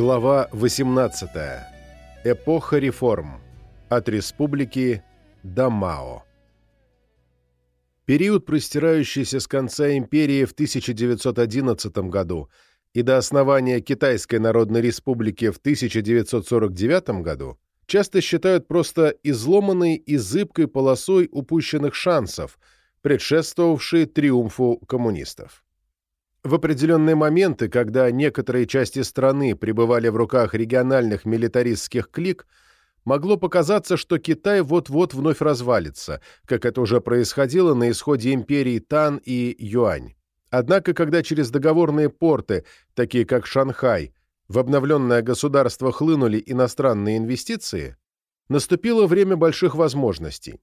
Глава 18. Эпоха реформ. От республики до Мао. Период, простирающийся с конца империи в 1911 году и до основания Китайской Народной Республики в 1949 году, часто считают просто изломанной и зыбкой полосой упущенных шансов, предшествовавшей триумфу коммунистов. В определенные моменты, когда некоторые части страны пребывали в руках региональных милитаристских клик, могло показаться, что Китай вот-вот вновь развалится, как это уже происходило на исходе империи Тан и Юань. Однако, когда через договорные порты, такие как Шанхай, в обновленное государство хлынули иностранные инвестиции, наступило время больших возможностей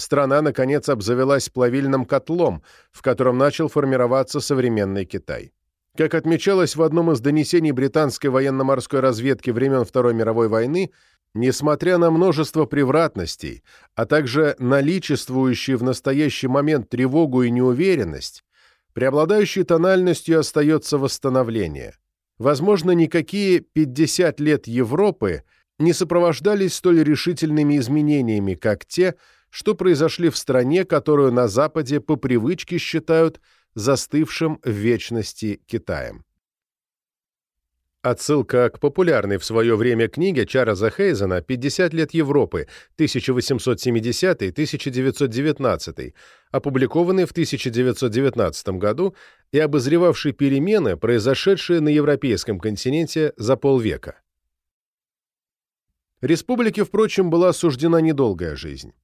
страна, наконец, обзавелась плавильным котлом, в котором начал формироваться современный Китай. Как отмечалось в одном из донесений британской военно-морской разведки времен Второй мировой войны, несмотря на множество превратностей, а также наличествующие в настоящий момент тревогу и неуверенность, преобладающей тональностью остается восстановление. Возможно, никакие 50 лет Европы не сопровождались столь решительными изменениями, как те, что произошли в стране, которую на Западе по привычке считают застывшим в вечности Китаем. Отсылка к популярной в свое время книге Чарльза Хейзена «50 лет Европы, 1870-1919», опубликованной в 1919 году и обозревавшей перемены, произошедшие на европейском континенте за полвека. Республике, впрочем, была суждена недолгая жизнь.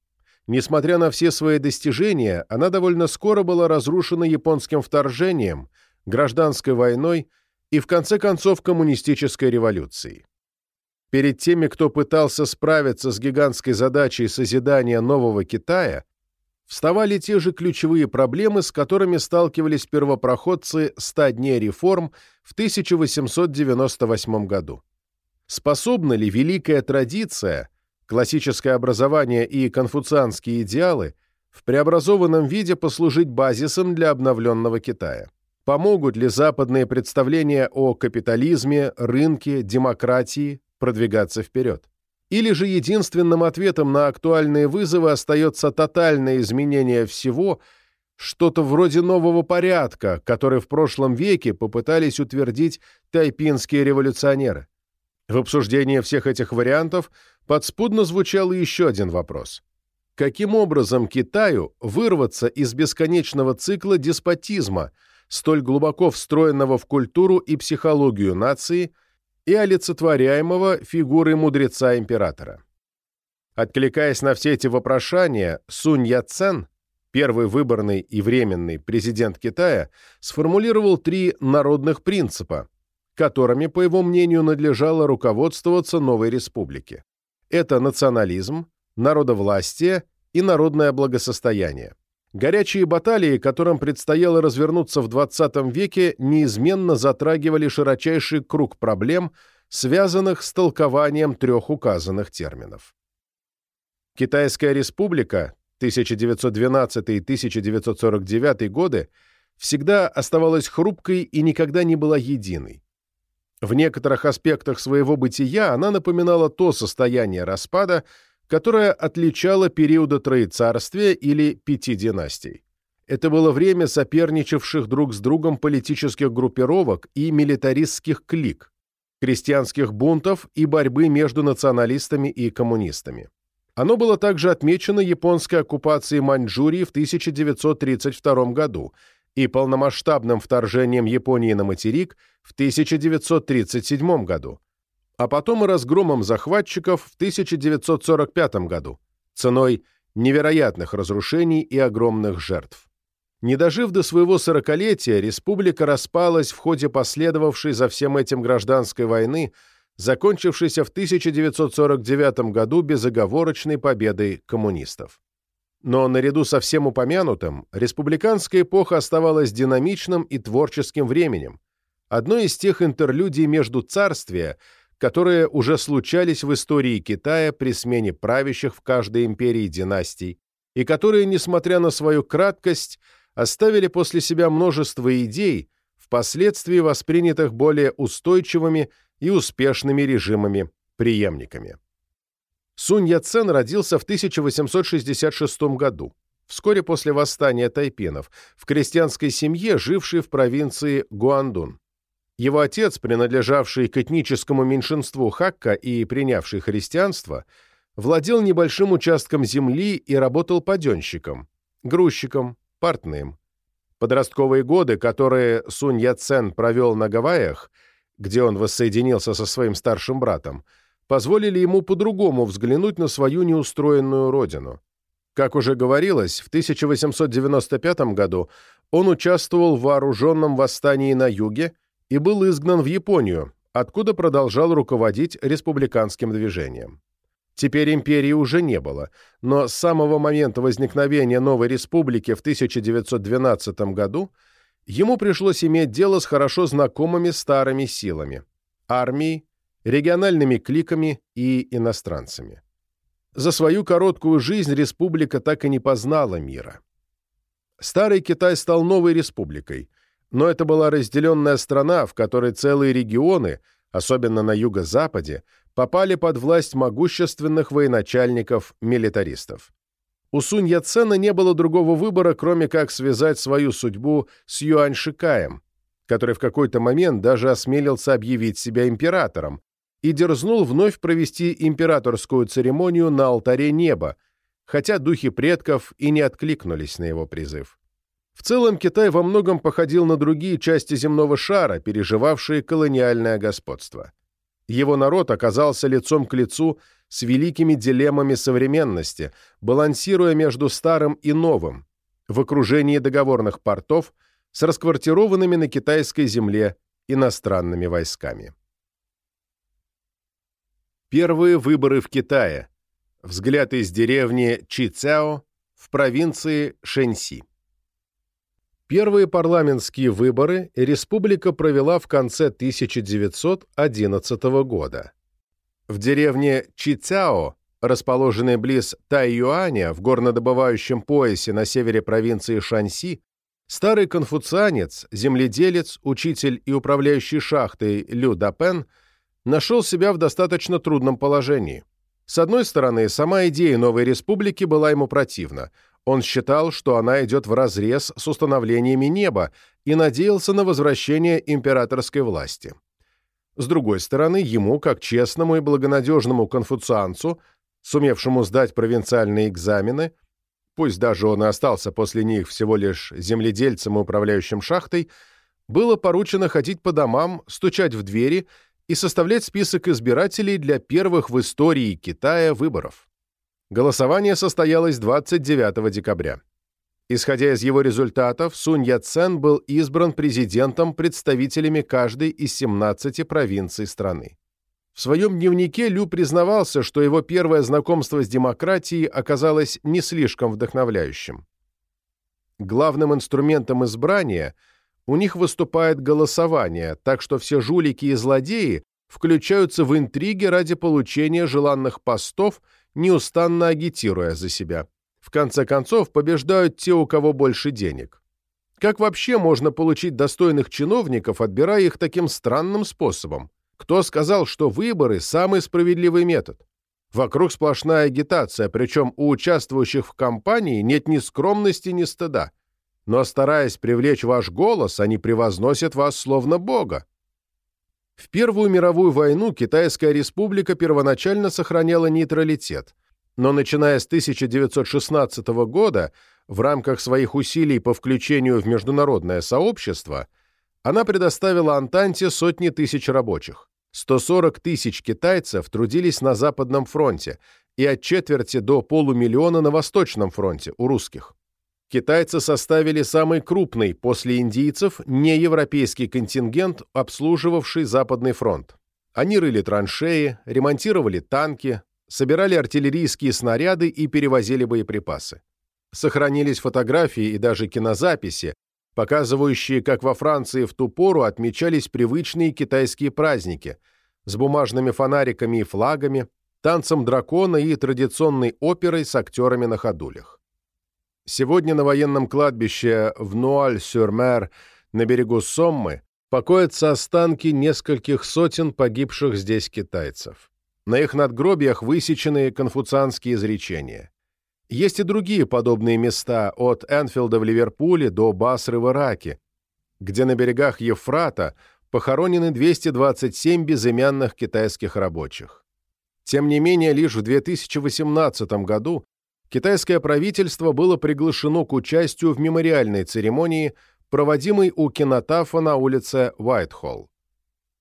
Несмотря на все свои достижения, она довольно скоро была разрушена японским вторжением, гражданской войной и, в конце концов, коммунистической революцией. Перед теми, кто пытался справиться с гигантской задачей созидания нового Китая, вставали те же ключевые проблемы, с которыми сталкивались первопроходцы «100 дней реформ» в 1898 году. Способна ли великая традиция – классическое образование и конфуцианские идеалы в преобразованном виде послужить базисом для обновленного Китая? Помогут ли западные представления о капитализме, рынке, демократии продвигаться вперед? Или же единственным ответом на актуальные вызовы остается тотальное изменение всего, что-то вроде нового порядка, который в прошлом веке попытались утвердить тайпинские революционеры? В обсуждении всех этих вариантов подспудно звучал еще один вопрос. Каким образом Китаю вырваться из бесконечного цикла деспотизма, столь глубоко встроенного в культуру и психологию нации и олицетворяемого фигурой мудреца-императора? Откликаясь на все эти вопрошания, Сунь Яцен, первый выборный и временный президент Китая, сформулировал три народных принципа, которыми, по его мнению, надлежало руководствоваться новой республике. Это национализм, народовластие и народное благосостояние. Горячие баталии, которым предстояло развернуться в XX веке, неизменно затрагивали широчайший круг проблем, связанных с толкованием трех указанных терминов. Китайская республика 1912-1949 годы всегда оставалась хрупкой и никогда не была единой. В некоторых аспектах своего бытия она напоминала то состояние распада, которое отличало периода Троецарствия или Пяти династий. Это было время соперничавших друг с другом политических группировок и милитаристских клик, крестьянских бунтов и борьбы между националистами и коммунистами. Оно было также отмечено японской оккупацией Маньчжурии в 1932 году и полномасштабным вторжением Японии на материк в 1937 году, а потом и разгромом захватчиков в 1945 году, ценой невероятных разрушений и огромных жертв. Не дожив до своего сорокалетия, республика распалась в ходе последовавшей за всем этим гражданской войны, закончившейся в 1949 году безоговорочной победой коммунистов. Но наряду со всем упомянутым, республиканская эпоха оставалась динамичным и творческим временем, одной из тех интерлюдий между царствия, которые уже случались в истории Китая при смене правящих в каждой империи династий, и которые, несмотря на свою краткость, оставили после себя множество идей, впоследствии воспринятых более устойчивыми и успешными режимами-преемниками. Сунь Яцен родился в 1866 году, вскоре после восстания тайпинов, в крестьянской семье, жившей в провинции Гуандун. Его отец, принадлежавший к этническому меньшинству Хакка и принявший христианство, владел небольшим участком земли и работал паденщиком, грузчиком, портным. Подростковые годы, которые Сунь Яцен провел на Гавайях, где он воссоединился со своим старшим братом, позволили ему по-другому взглянуть на свою неустроенную родину. Как уже говорилось, в 1895 году он участвовал в вооруженном восстании на юге и был изгнан в Японию, откуда продолжал руководить республиканским движением. Теперь империи уже не было, но с самого момента возникновения новой республики в 1912 году ему пришлось иметь дело с хорошо знакомыми старыми силами – армией, региональными кликами и иностранцами. За свою короткую жизнь республика так и не познала мира. Старый Китай стал новой республикой, но это была разделенная страна, в которой целые регионы, особенно на юго-западе, попали под власть могущественных военачальников-милитаристов. У Сунь Яцена не было другого выбора, кроме как связать свою судьбу с Юань Шикаем, который в какой-то момент даже осмелился объявить себя императором и дерзнул вновь провести императорскую церемонию на алтаре неба, хотя духи предков и не откликнулись на его призыв. В целом Китай во многом походил на другие части земного шара, переживавшие колониальное господство его народ оказался лицом к лицу с великими дилеммами современности, балансируя между старым и новым, в окружении договорных портов с расквартированными на китайской земле иностранными войсками. Первые выборы в Китае. Взгляд из деревни Чицяо в провинции Шэньси. Первые парламентские выборы республика провела в конце 1911 года. В деревне Чицяо, расположенной близ Тайюаня в горнодобывающем поясе на севере провинции Шанси, старый конфуцианец, земледелец, учитель и управляющий шахтой Лю Дапен нашел себя в достаточно трудном положении. С одной стороны, сама идея новой республики была ему противна – он считал, что она идет вразрез с установлениями неба и надеялся на возвращение императорской власти. С другой стороны, ему, как честному и благонадежному конфуцианцу, сумевшему сдать провинциальные экзамены, пусть даже он и остался после них всего лишь земледельцем и управляющим шахтой, было поручено ходить по домам, стучать в двери и составлять список избирателей для первых в истории Китая выборов. Голосование состоялось 29 декабря. Исходя из его результатов, Сунь Яцен был избран президентом представителями каждой из 17 провинций страны. В своем дневнике Лю признавался, что его первое знакомство с демократией оказалось не слишком вдохновляющим. Главным инструментом избрания у них выступает голосование, так что все жулики и злодеи включаются в интриги ради получения желанных постов – неустанно агитируя за себя. В конце концов, побеждают те, у кого больше денег. Как вообще можно получить достойных чиновников, отбирая их таким странным способом? Кто сказал, что выборы – самый справедливый метод? Вокруг сплошная агитация, причем у участвующих в кампании нет ни скромности, ни стыда. Но стараясь привлечь ваш голос, они превозносят вас словно бога. В Первую мировую войну Китайская республика первоначально сохраняла нейтралитет, но начиная с 1916 года в рамках своих усилий по включению в международное сообщество она предоставила Антанте сотни тысяч рабочих. 140 тысяч китайцев трудились на Западном фронте и от четверти до полумиллиона на Восточном фронте у русских китайцы составили самый крупный после индийцев неевропейский контингент, обслуживавший Западный фронт. Они рыли траншеи, ремонтировали танки, собирали артиллерийские снаряды и перевозили боеприпасы. Сохранились фотографии и даже кинозаписи, показывающие, как во Франции в ту пору отмечались привычные китайские праздники с бумажными фонариками и флагами, танцем дракона и традиционной оперой с актерами на ходулях. Сегодня на военном кладбище в Нуаль-сюр-Мер на берегу Соммы покоятся останки нескольких сотен погибших здесь китайцев. На их надгробиях высечены конфуцианские изречения. Есть и другие подобные места, от Энфилда в Ливерпуле до Басры в Ираке, где на берегах Ефрата похоронены 227 безымянных китайских рабочих. Тем не менее, лишь в 2018 году китайское правительство было приглашено к участию в мемориальной церемонии, проводимой у кинотафа на улице Уайтхолл.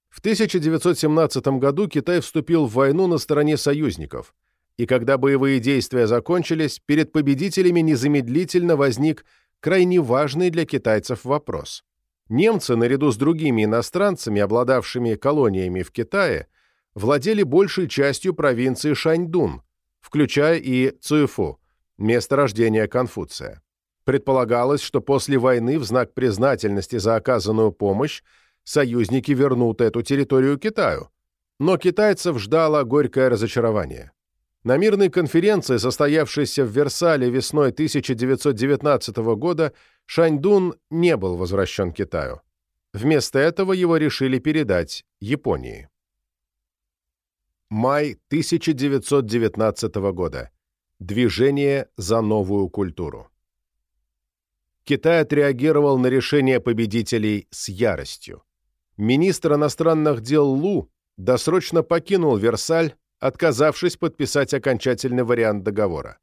В 1917 году Китай вступил в войну на стороне союзников, и когда боевые действия закончились, перед победителями незамедлительно возник крайне важный для китайцев вопрос. Немцы, наряду с другими иностранцами, обладавшими колониями в Китае, владели большей частью провинции Шаньдун, включая и Цюйфу, место рождения Конфуция. Предполагалось, что после войны в знак признательности за оказанную помощь союзники вернут эту территорию Китаю. Но китайцев ждало горькое разочарование. На мирной конференции, состоявшейся в Версале весной 1919 года, Шаньдун не был возвращен Китаю. Вместо этого его решили передать Японии. Май 1919 года. Движение за новую культуру. Китай отреагировал на решение победителей с яростью. Министр иностранных дел Лу досрочно покинул Версаль, отказавшись подписать окончательный вариант договора.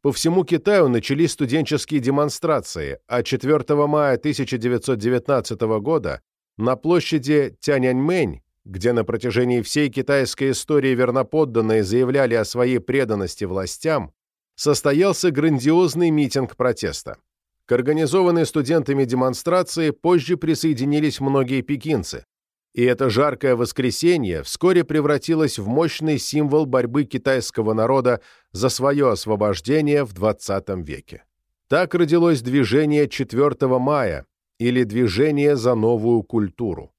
По всему Китаю начались студенческие демонстрации, а 4 мая 1919 года на площади Тяньаньмэнь, где на протяжении всей китайской истории верноподданные заявляли о своей преданности властям, состоялся грандиозный митинг протеста. К организованной студентами демонстрации позже присоединились многие пекинцы, и это жаркое воскресенье вскоре превратилось в мощный символ борьбы китайского народа за свое освобождение в XX веке. Так родилось движение 4 мая, или движение за новую культуру.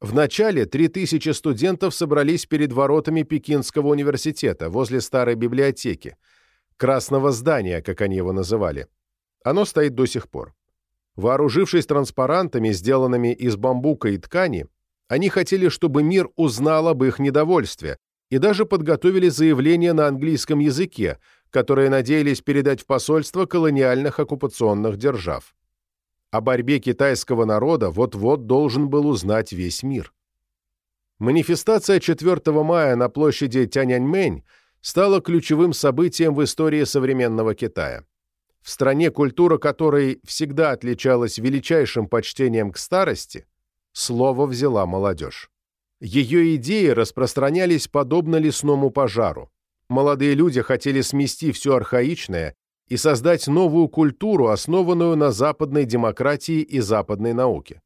Вначале 3000 студентов собрались перед воротами Пекинского университета, возле старой библиотеки, красного здания, как они его называли. Оно стоит до сих пор. Вооружившись транспарантами, сделанными из бамбука и ткани, они хотели, чтобы мир узнал об их недовольстве, и даже подготовили заявление на английском языке, которое надеялись передать в посольство колониальных оккупационных держав. О борьбе китайского народа вот-вот должен был узнать весь мир. Манифестация 4 мая на площади Тяньаньмэнь стала ключевым событием в истории современного Китая. В стране, культура которой всегда отличалась величайшим почтением к старости, слово взяла молодежь. Ее идеи распространялись подобно лесному пожару. Молодые люди хотели смести все архаичное и создать новую культуру, основанную на западной демократии и западной науке.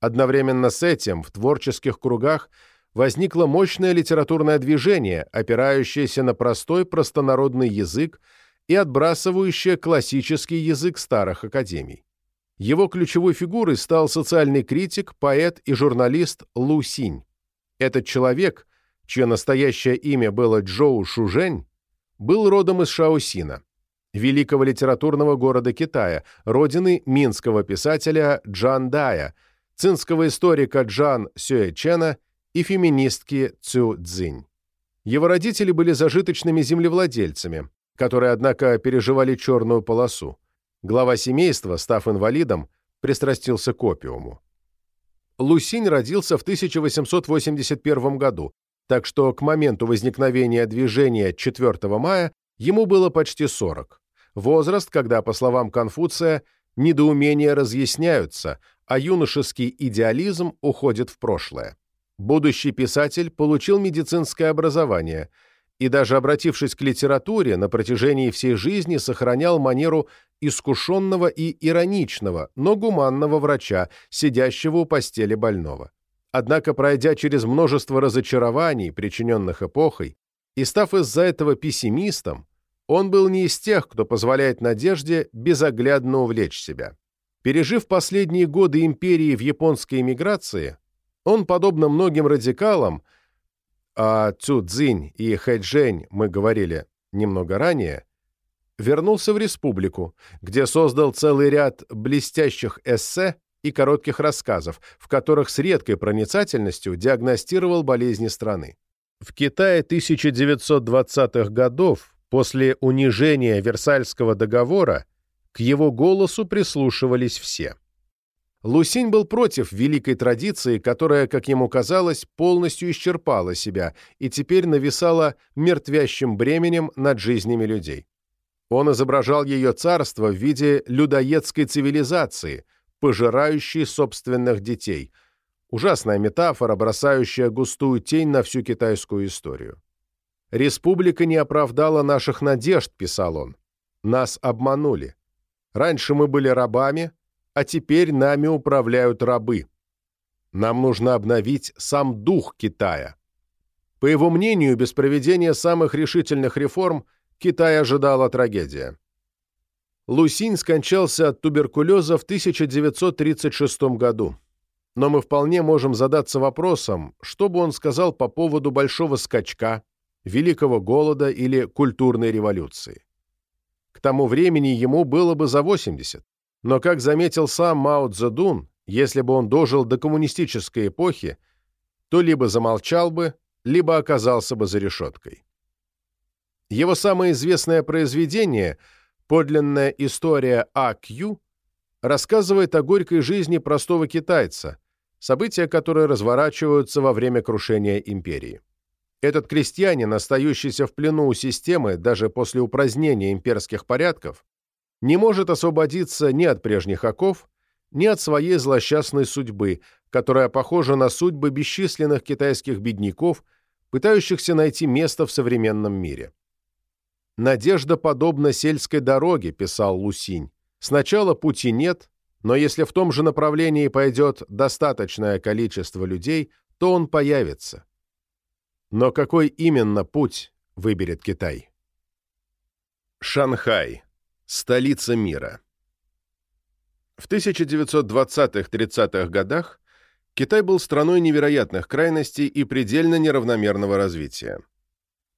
Одновременно с этим в творческих кругах возникло мощное литературное движение, опирающееся на простой простонародный язык и отбрасывающее классический язык старых академий. Его ключевой фигурой стал социальный критик, поэт и журналист Лу Синь. Этот человек, чье настоящее имя было Джоу Шужень, был родом из Шаосина, великого литературного города Китая, родины минского писателя Джан Дая, цинского историка Джан Сюэчена и феминистки Цю Цзинь. Его родители были зажиточными землевладельцами, которые, однако, переживали черную полосу. Глава семейства, став инвалидом, пристрастился к опиуму. Лусинь родился в 1881 году, так что к моменту возникновения движения 4 мая ему было почти 40. Возраст, когда, по словам Конфуция, недоумения разъясняются, а юношеский идеализм уходит в прошлое. Будущий писатель получил медицинское образование – и даже обратившись к литературе, на протяжении всей жизни сохранял манеру искушенного и ироничного, но гуманного врача, сидящего у постели больного. Однако, пройдя через множество разочарований, причиненных эпохой, и став из-за этого пессимистом, он был не из тех, кто позволяет надежде безоглядно увлечь себя. Пережив последние годы империи в японской эмиграции, он, подобно многим радикалам, о Цю Цзинь и Хэ Джэнь мы говорили немного ранее, вернулся в республику, где создал целый ряд блестящих эссе, и коротких рассказов, в которых с редкой проницательностью диагностировал болезни страны. В Китае 1920-х годов, после унижения Версальского договора, к его голосу прислушивались все. Лусинь был против великой традиции, которая, как ему казалось, полностью исчерпала себя и теперь нависала мертвящим бременем над жизнями людей. Он изображал ее царство в виде людоедской цивилизации, пожирающей собственных детей. Ужасная метафора, бросающая густую тень на всю китайскую историю. «Республика не оправдала наших надежд», — писал он. «Нас обманули. Раньше мы были рабами, а теперь нами управляют рабы. Нам нужно обновить сам дух Китая». По его мнению, без проведения самых решительных реформ Китай ожидала трагедия. Лусинь скончался от туберкулеза в 1936 году. Но мы вполне можем задаться вопросом, что бы он сказал по поводу большого скачка, великого голода или культурной революции. К тому времени ему было бы за 80, но, как заметил сам Мао Цзэдун, если бы он дожил до коммунистической эпохи, то либо замолчал бы, либо оказался бы за решеткой. Его самое известное произведение «Подлинная история А.Q.» рассказывает о горькой жизни простого китайца, события которые разворачиваются во время крушения империи. Этот крестьянин, остающийся в плену у системы даже после упразднения имперских порядков, не может освободиться ни от прежних оков, ни от своей злосчастной судьбы, которая похожа на судьбы бесчисленных китайских бедняков, пытающихся найти место в современном мире. «Надежда подобна сельской дороге», — писал Лусинь. «Сначала пути нет, но если в том же направлении пойдет достаточное количество людей, то он появится». Но какой именно путь выберет Китай? Шанхай. Столица мира. В 1920-30-х годах Китай был страной невероятных крайностей и предельно неравномерного развития.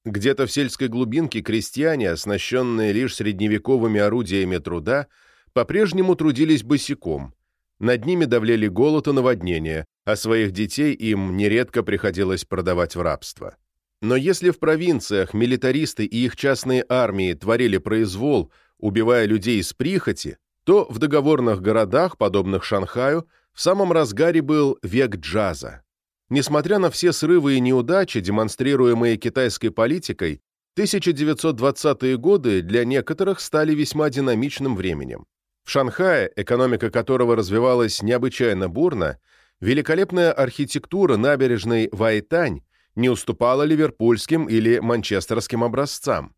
Где-то в сельской глубинке крестьяне, оснащенные лишь средневековыми орудиями труда, по-прежнему трудились босиком. Над ними давлели голод и наводнение, а своих детей им нередко приходилось продавать в рабство. Но если в провинциях милитаристы и их частные армии творили произвол, убивая людей из прихоти, то в договорных городах, подобных Шанхаю, в самом разгаре был век джаза. Несмотря на все срывы и неудачи, демонстрируемые китайской политикой, 1920-е годы для некоторых стали весьма динамичным временем. В Шанхае, экономика которого развивалась необычайно бурно, великолепная архитектура набережной Вайтань не уступала ливерпульским или манчестерским образцам.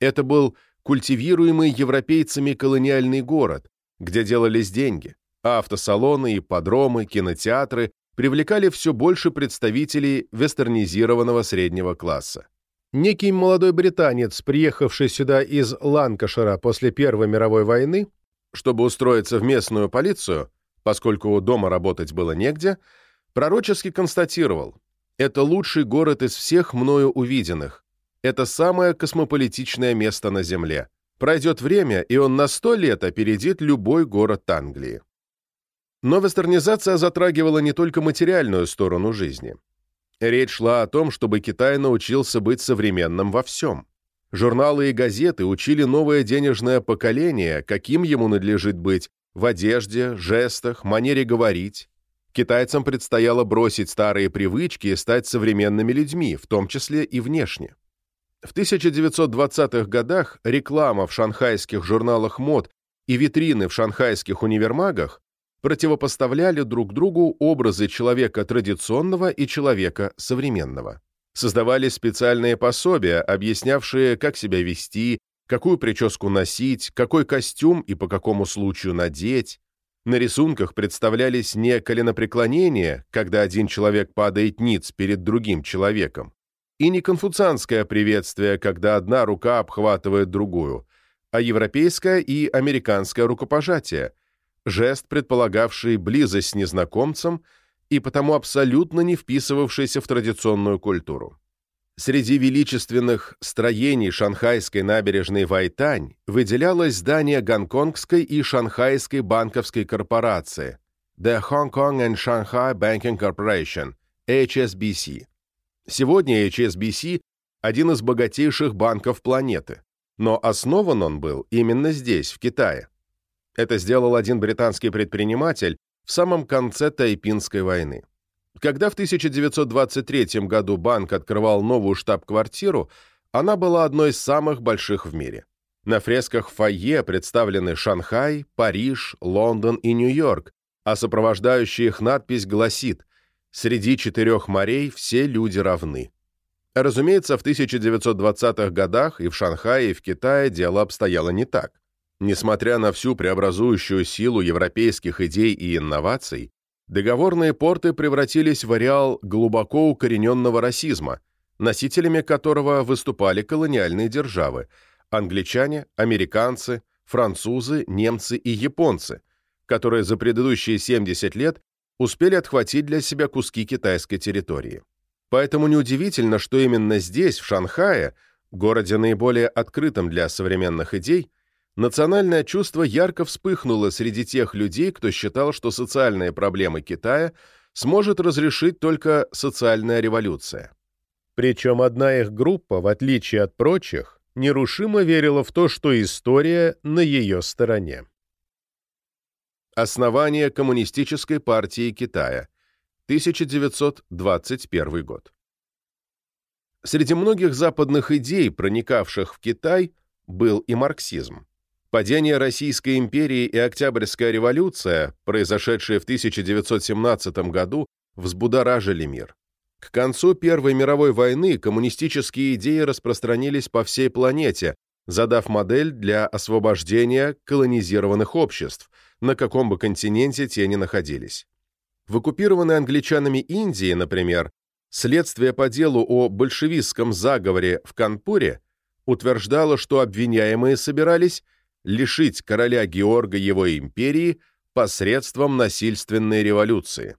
Это был культивируемый европейцами колониальный город, где делались деньги, автосалоны, ипподромы, кинотеатры, привлекали все больше представителей вестернизированного среднего класса. Некий молодой британец, приехавший сюда из Ланкашира после Первой мировой войны, чтобы устроиться в местную полицию, поскольку дома работать было негде, пророчески констатировал, это лучший город из всех мною увиденных, это самое космополитичное место на Земле. Пройдет время, и он на сто лет опередит любой город Англии. Но вестернизация затрагивала не только материальную сторону жизни. Речь шла о том, чтобы Китай научился быть современным во всем. Журналы и газеты учили новое денежное поколение, каким ему надлежит быть в одежде, жестах, манере говорить. Китайцам предстояло бросить старые привычки и стать современными людьми, в том числе и внешне. В 1920-х годах реклама в шанхайских журналах мод и витрины в шанхайских универмагах противопоставляли друг другу образы человека традиционного и человека современного. Создавались специальные пособия, объяснявшие, как себя вести, какую прическу носить, какой костюм и по какому случаю надеть. На рисунках представлялись не коленопреклонения, когда один человек падает ниц перед другим человеком, и не конфуцианское приветствие, когда одна рука обхватывает другую, а европейское и американское рукопожатие – жест, предполагавший близость с незнакомцем и потому абсолютно не вписывавшийся в традиционную культуру. Среди величественных строений шанхайской набережной Вайтань выделялось здание Гонконгской и Шанхайской банковской корпорации, The Hong Kong and Shanghai Banking Corporation, HSBC. Сегодня HSBC – один из богатейших банков планеты, но основан он был именно здесь, в Китае. Это сделал один британский предприниматель в самом конце Тайпинской войны. Когда в 1923 году банк открывал новую штаб-квартиру, она была одной из самых больших в мире. На фресках фойе представлены Шанхай, Париж, Лондон и Нью-Йорк, а сопровождающая их надпись гласит «Среди четырех морей все люди равны». Разумеется, в 1920-х годах и в Шанхае, и в Китае дело обстояло не так. Несмотря на всю преобразующую силу европейских идей и инноваций, договорные порты превратились в ареал глубоко укорененного расизма, носителями которого выступали колониальные державы – англичане, американцы, французы, немцы и японцы, которые за предыдущие 70 лет успели отхватить для себя куски китайской территории. Поэтому неудивительно, что именно здесь, в Шанхае, городе наиболее открытом для современных идей, национальное чувство ярко вспыхнуло среди тех людей, кто считал, что социальные проблемы Китая сможет разрешить только социальная революция. Причем одна их группа, в отличие от прочих, нерушимо верила в то, что история на ее стороне. Основание Коммунистической партии Китая. 1921 год. Среди многих западных идей, проникавших в Китай, был и марксизм. Падение Российской империи и Октябрьская революция, произошедшие в 1917 году, взбудоражили мир. К концу Первой мировой войны коммунистические идеи распространились по всей планете, задав модель для освобождения колонизированных обществ, на каком бы континенте те ни находились. В оккупированной англичанами Индии, например, следствие по делу о большевистском заговоре в Канпуре утверждало, что обвиняемые собирались лишить короля Георга его империи посредством насильственной революции.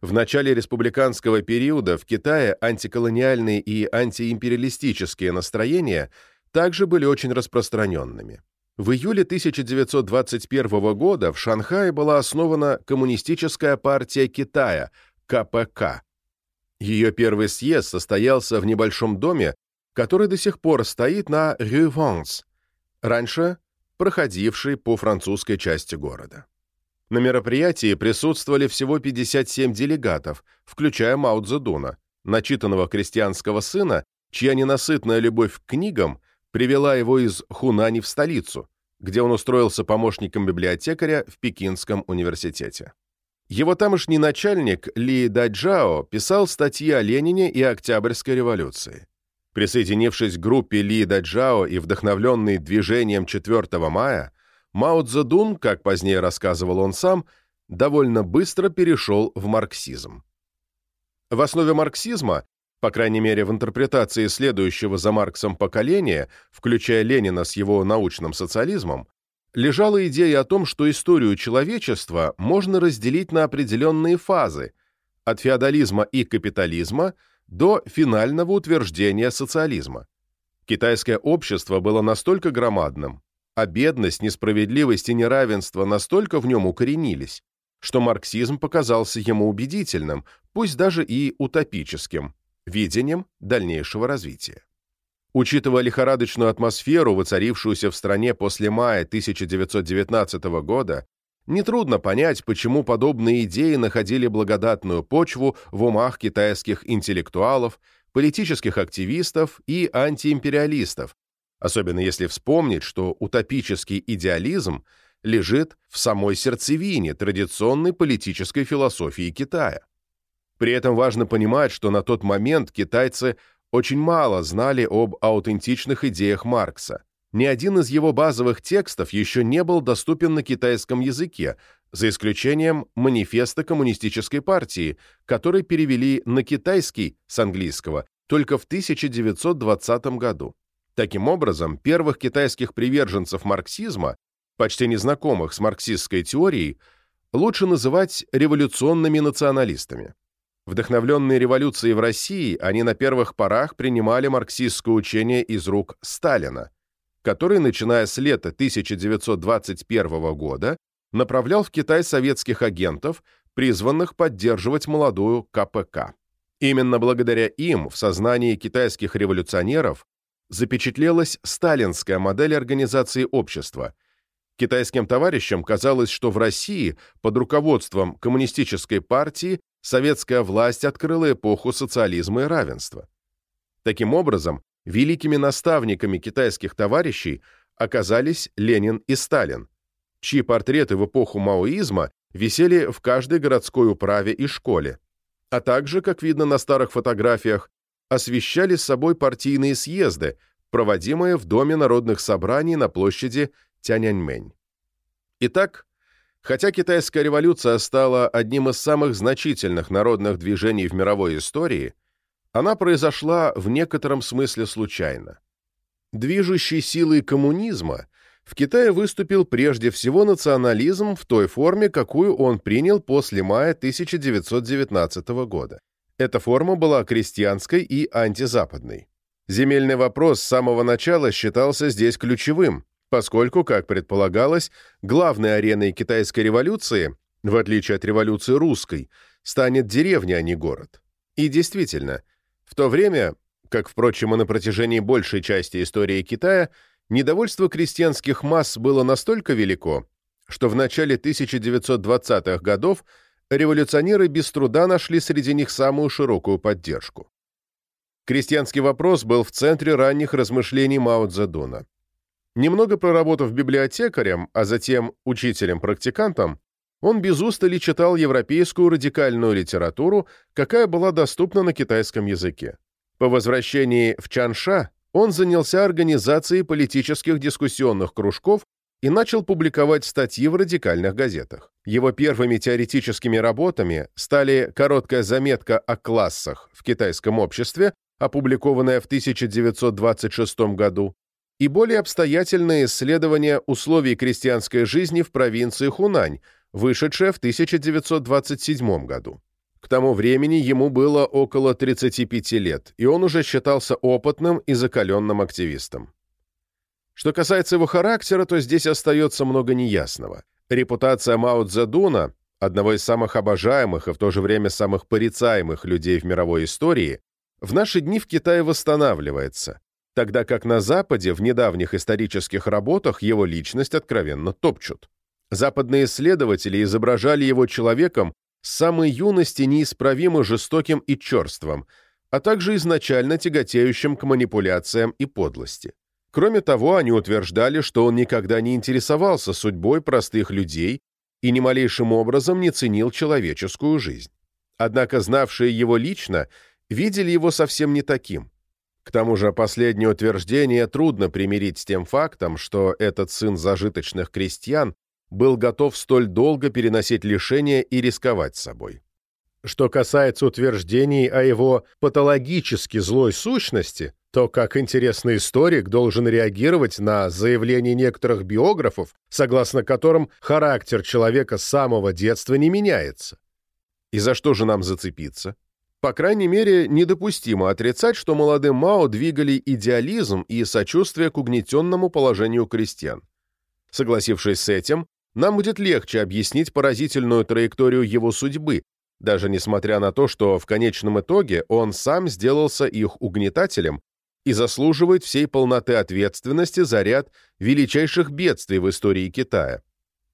В начале республиканского периода в Китае антиколониальные и антиимпериалистические настроения также были очень распространенными. В июле 1921 года в Шанхае была основана Коммунистическая партия Китая, КПК. Ее первый съезд состоялся в небольшом доме, который до сих пор стоит на Рue Ванс, раньше проходивший по французской части города. На мероприятии присутствовали всего 57 делегатов, включая Мао Цзэдуна, начитанного крестьянского сына, чья ненасытная любовь к книгам привела его из Хунани в столицу, где он устроился помощником библиотекаря в Пекинском университете. Его тамошний начальник Ли Даджао писал статьи о Ленине и Октябрьской революции. Присоединившись к группе Ли Даджао и вдохновленный движением 4 мая, Мао Цзэдун, как позднее рассказывал он сам, довольно быстро перешел в марксизм. В основе марксизма, по крайней мере в интерпретации следующего за Марксом поколения, включая Ленина с его научным социализмом, лежала идея о том, что историю человечества можно разделить на определенные фазы, от феодализма и капитализма – до финального утверждения социализма. Китайское общество было настолько громадным, а бедность, несправедливость и неравенство настолько в нем укоренились, что марксизм показался ему убедительным, пусть даже и утопическим, видением дальнейшего развития. Учитывая лихорадочную атмосферу, воцарившуюся в стране после мая 1919 года, Нетрудно понять, почему подобные идеи находили благодатную почву в умах китайских интеллектуалов, политических активистов и антиимпериалистов, особенно если вспомнить, что утопический идеализм лежит в самой сердцевине традиционной политической философии Китая. При этом важно понимать, что на тот момент китайцы очень мало знали об аутентичных идеях Маркса ни один из его базовых текстов еще не был доступен на китайском языке, за исключением манифеста коммунистической партии, который перевели на китайский с английского только в 1920 году. Таким образом, первых китайских приверженцев марксизма, почти незнакомых с марксистской теорией, лучше называть революционными националистами. Вдохновленные революцией в России, они на первых порах принимали марксистское учение из рук Сталина – который, начиная с лета 1921 года, направлял в Китай советских агентов, призванных поддерживать молодую КПК. Именно благодаря им в сознании китайских революционеров запечатлелась сталинская модель организации общества. Китайским товарищам казалось, что в России под руководством коммунистической партии советская власть открыла эпоху социализма и равенства. Таким образом, великими наставниками китайских товарищей оказались Ленин и Сталин, чьи портреты в эпоху маоизма висели в каждой городской управе и школе, а также, как видно на старых фотографиях, освещали с собой партийные съезды, проводимые в Доме народных собраний на площади Тяньаньмэнь. Итак, хотя китайская революция стала одним из самых значительных народных движений в мировой истории, она произошла в некотором смысле случайно. Движущей силой коммунизма в Китае выступил прежде всего национализм в той форме, какую он принял после мая 1919 года. Эта форма была крестьянской и антизападной. Земельный вопрос с самого начала считался здесь ключевым, поскольку, как предполагалось, главной ареной китайской революции, в отличие от революции русской, станет деревня, а не город. И действительно, в то время, как, впрочем, и на протяжении большей части истории Китая, недовольство крестьянских масс было настолько велико, что в начале 1920-х годов революционеры без труда нашли среди них самую широкую поддержку. Крестьянский вопрос был в центре ранних размышлений Мао Цзэдуна. Немного проработав библиотекарем, а затем учителем-практикантом, он без устали читал европейскую радикальную литературу, какая была доступна на китайском языке. По возвращении в Чанша он занялся организацией политических дискуссионных кружков и начал публиковать статьи в радикальных газетах. Его первыми теоретическими работами стали короткая заметка о классах в китайском обществе, опубликованная в 1926 году, и более обстоятельное исследование условий крестьянской жизни в провинции Хунань, вышедшее в 1927 году. К тому времени ему было около 35 лет, и он уже считался опытным и закаленным активистом. Что касается его характера, то здесь остается много неясного. Репутация Мао Цзэдуна, одного из самых обожаемых и в то же время самых порицаемых людей в мировой истории, в наши дни в Китае восстанавливается, тогда как на Западе в недавних исторических работах его личность откровенно топчут. Западные исследователи изображали его человеком с самой юности неисправимо жестоким и черством, а также изначально тяготеющим к манипуляциям и подлости. Кроме того, они утверждали, что он никогда не интересовался судьбой простых людей и ни малейшим образом не ценил человеческую жизнь. Однако знавшие его лично видели его совсем не таким. К тому же последнее утверждение трудно примирить с тем фактом, что этот сын зажиточных крестьян был готов столь долго переносить лишения и рисковать собой. Что касается утверждений о его патологически злой сущности, то как интересный историк должен реагировать на заявления некоторых биографов, согласно которым характер человека с самого детства не меняется. И за что же нам зацепиться? По крайней мере, недопустимо отрицать, что молодым Мао двигали идеализм и сочувствие к угнетенному положению крестьян. Согласившись с этим, нам будет легче объяснить поразительную траекторию его судьбы, даже несмотря на то, что в конечном итоге он сам сделался их угнетателем и заслуживает всей полноты ответственности за ряд величайших бедствий в истории Китая,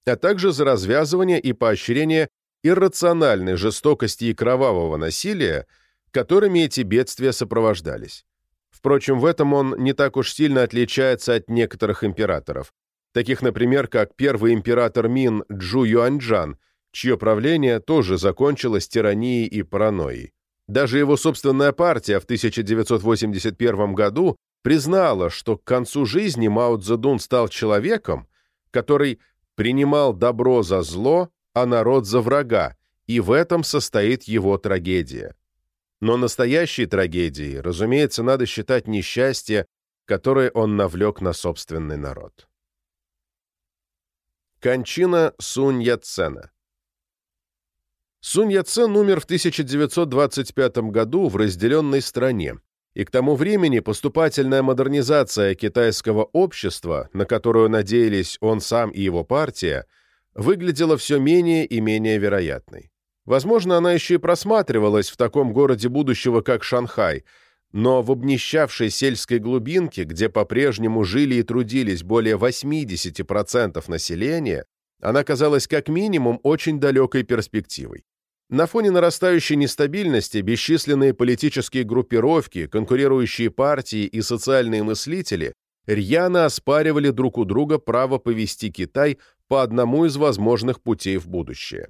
а также за развязывание и поощрение иррациональной жестокости и кровавого насилия, которыми эти бедствия сопровождались. Впрочем, в этом он не так уж сильно отличается от некоторых императоров, таких, например, как первый император Мин Джу Юаньчжан, чье правление тоже закончилось тиранией и паранойей. Даже его собственная партия в 1981 году признала, что к концу жизни Мао Цзэдун стал человеком, который принимал добро за зло, а народ за врага, и в этом состоит его трагедия. Но настоящей трагедией, разумеется, надо считать несчастье, которое он навлек на собственный народ. Кончина Сунь Яцена Сунь Яцен умер в 1925 году в разделенной стране, и к тому времени поступательная модернизация китайского общества, на которую надеялись он сам и его партия, выглядела все менее и менее вероятной. Возможно, она еще и просматривалась в таком городе будущего, как Шанхай, но в обнищавшей сельской глубинке, где по-прежнему жили и трудились более 80% населения, она казалась как минимум очень далекой перспективой. На фоне нарастающей нестабильности бесчисленные политические группировки, конкурирующие партии и социальные мыслители рьяно оспаривали друг у друга право повести Китай по одному из возможных путей в будущее.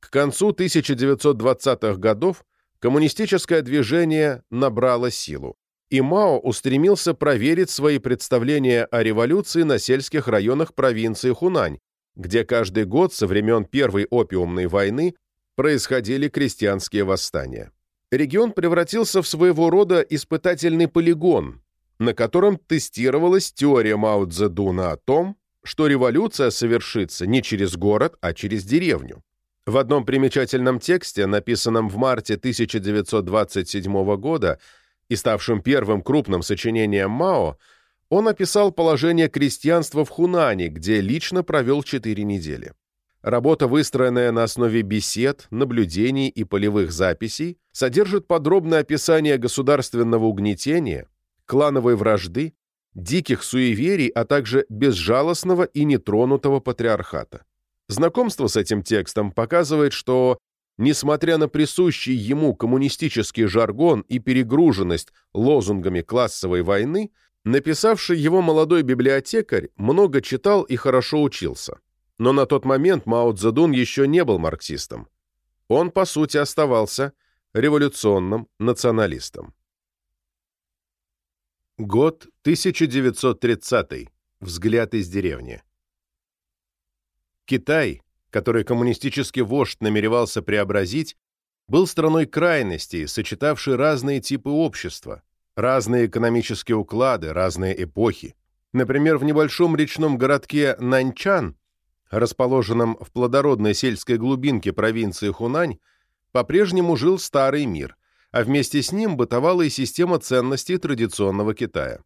К концу 1920-х годов коммунистическое движение набрало силу, и Мао устремился проверить свои представления о революции на сельских районах провинции Хунань, где каждый год со времен Первой опиумной войны происходили крестьянские восстания. Регион превратился в своего рода испытательный полигон, на котором тестировалась теория Мао Цзэдуна о том, что революция совершится не через город, а через деревню. В одном примечательном тексте, написанном в марте 1927 года и ставшем первым крупным сочинением Мао, он описал положение крестьянства в Хунане, где лично провел четыре недели. Работа, выстроенная на основе бесед, наблюдений и полевых записей, содержит подробное описание государственного угнетения, клановой вражды, диких суеверий, а также безжалостного и нетронутого патриархата. Знакомство с этим текстом показывает, что, несмотря на присущий ему коммунистический жаргон и перегруженность лозунгами классовой войны, написавший его молодой библиотекарь много читал и хорошо учился. Но на тот момент Мао Цзэдун еще не был марксистом. Он, по сути, оставался революционным националистом. Год 1930. Взгляд из деревни. Китай, который коммунистический вождь намеревался преобразить, был страной крайностей, сочетавшей разные типы общества, разные экономические уклады, разные эпохи. Например, в небольшом речном городке Наньчан, расположенном в плодородной сельской глубинке провинции Хунань, по-прежнему жил старый мир, а вместе с ним бытовала и система ценностей традиционного Китая.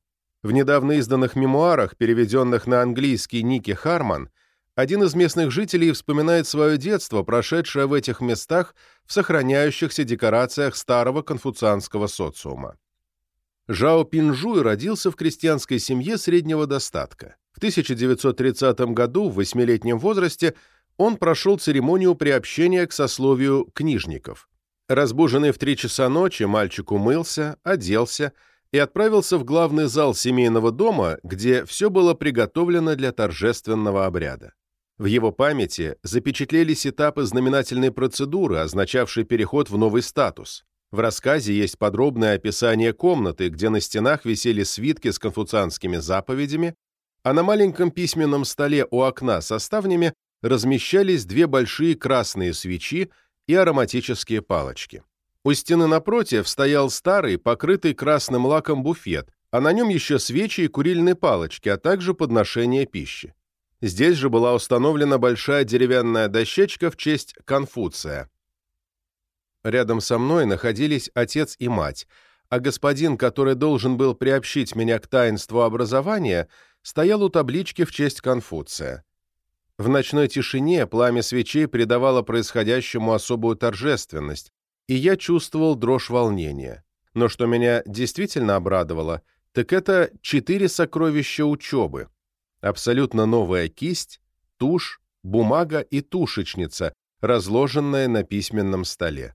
В недавно изданных мемуарах, переведенных на английский Ники Харман, один из местных жителей вспоминает свое детство, прошедшее в этих местах в сохраняющихся декорациях старого конфуцианского социума. Жао Пинжуй родился в крестьянской семье среднего достатка. В 1930 году, в восьмилетнем возрасте, он прошел церемонию приобщения к сословию книжников. Разбуженный в три часа ночи, мальчик умылся, оделся и отправился в главный зал семейного дома, где все было приготовлено для торжественного обряда. В его памяти запечатлелись этапы знаменательной процедуры, означавшей переход в новый статус. В рассказе есть подробное описание комнаты, где на стенах висели свитки с конфуцианскими заповедями, а на маленьком письменном столе у окна со ставнями размещались две большие красные свечи и ароматические палочки. У стены напротив стоял старый, покрытый красным лаком буфет, а на нем еще свечи и курильные палочки, а также подношение пищи. Здесь же была установлена большая деревянная дощечка в честь Конфуция. Рядом со мной находились отец и мать, а господин, который должен был приобщить меня к таинству образования, стоял у таблички в честь Конфуция. В ночной тишине пламя свечей придавало происходящему особую торжественность, и я чувствовал дрожь волнения. Но что меня действительно обрадовало, так это четыре сокровища учебы — Абсолютно новая кисть, тушь, бумага и тушечница, разложенная на письменном столе.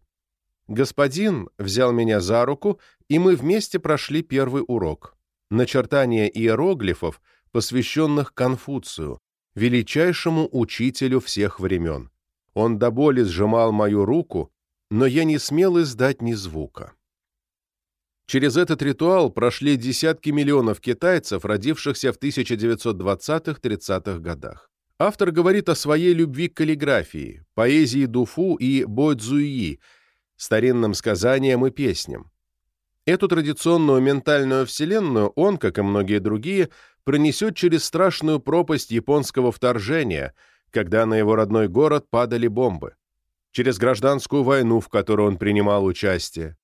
Господин взял меня за руку, и мы вместе прошли первый урок. Начертание иероглифов, посвященных Конфуцию, величайшему учителю всех времен. Он до боли сжимал мою руку, но я не смел издать ни звука. Через этот ритуал прошли десятки миллионов китайцев, родившихся в 1920-30-х годах. Автор говорит о своей любви к каллиграфии, поэзии дуфу и бодзуи, старинным сказаниям и песням. Эту традиционную ментальную вселенную он, как и многие другие, пронесет через страшную пропасть японского вторжения, когда на его родной город падали бомбы, через гражданскую войну, в которой он принимал участие,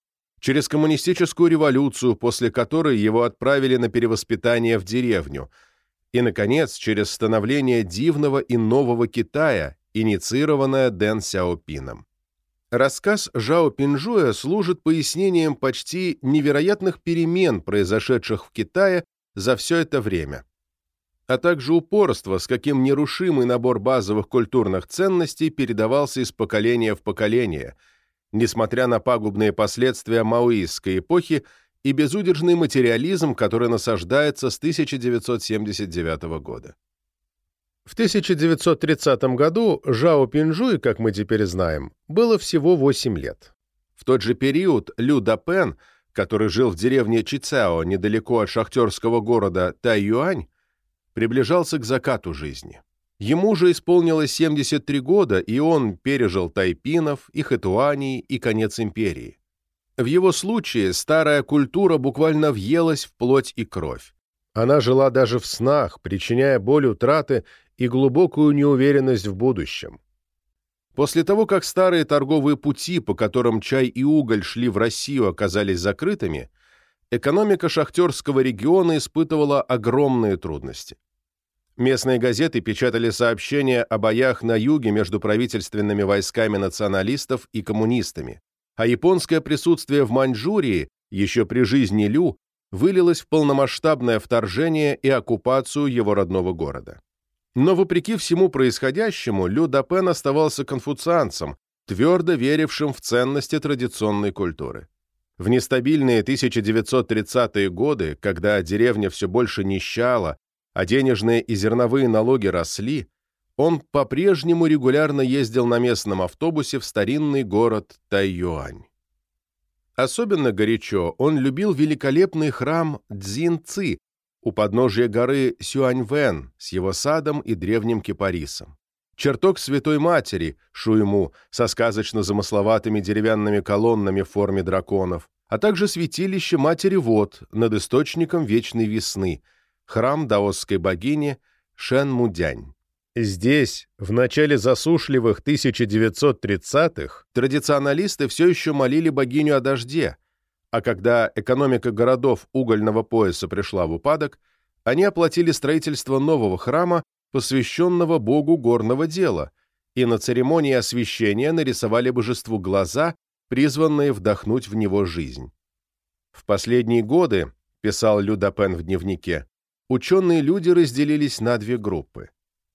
через коммунистическую революцию, после которой его отправили на перевоспитание в деревню, и, наконец, через становление дивного и нового Китая, инициированное Дэн Сяопином. Рассказ Жао Пинжуя служит пояснением почти невероятных перемен, произошедших в Китае за все это время, а также упорство, с каким нерушимый набор базовых культурных ценностей передавался из поколения в поколение, несмотря на пагубные последствия маоистской эпохи и безудержный материализм, который насаждается с 1979 года. В 1930 году Жао Пинжуй, как мы теперь знаем, было всего 8 лет. В тот же период Лю Дапен, который жил в деревне Чицао недалеко от шахтерского города Тайюань, приближался к закату жизни. Ему же исполнилось 73 года, и он пережил тайпинов, и хэтуаней, и конец империи. В его случае старая культура буквально въелась в плоть и кровь. Она жила даже в снах, причиняя боль утраты и глубокую неуверенность в будущем. После того, как старые торговые пути, по которым чай и уголь шли в Россию, оказались закрытыми, экономика шахтерского региона испытывала огромные трудности. Местные газеты печатали сообщения о боях на юге между правительственными войсками националистов и коммунистами, а японское присутствие в Маньчжурии еще при жизни Лю вылилось в полномасштабное вторжение и оккупацию его родного города. Но вопреки всему происходящему, Лю Дапен оставался конфуцианцем, твердо верившим в ценности традиционной культуры. В нестабильные 1930-е годы, когда деревня все больше нищала, а денежные и зерновые налоги росли, он по-прежнему регулярно ездил на местном автобусе в старинный город Тайюань. Особенно горячо он любил великолепный храм Цзин-Ци у подножия горы Сюаньвэн с его садом и древним кипарисом. Чертог Святой Матери, Шуйму, со сказочно замысловатыми деревянными колоннами в форме драконов, а также святилище Матери Вод над источником Вечной Весны, храм даосской богини Шен Мудянь. Здесь, в начале засушливых 1930-х, традиционалисты все еще молили богиню о дожде, а когда экономика городов угольного пояса пришла в упадок, они оплатили строительство нового храма, посвященного богу горного дела, и на церемонии освящения нарисовали божеству глаза, призванные вдохнуть в него жизнь. В последние годы, писал Людопен в дневнике, ученые люди разделились на две группы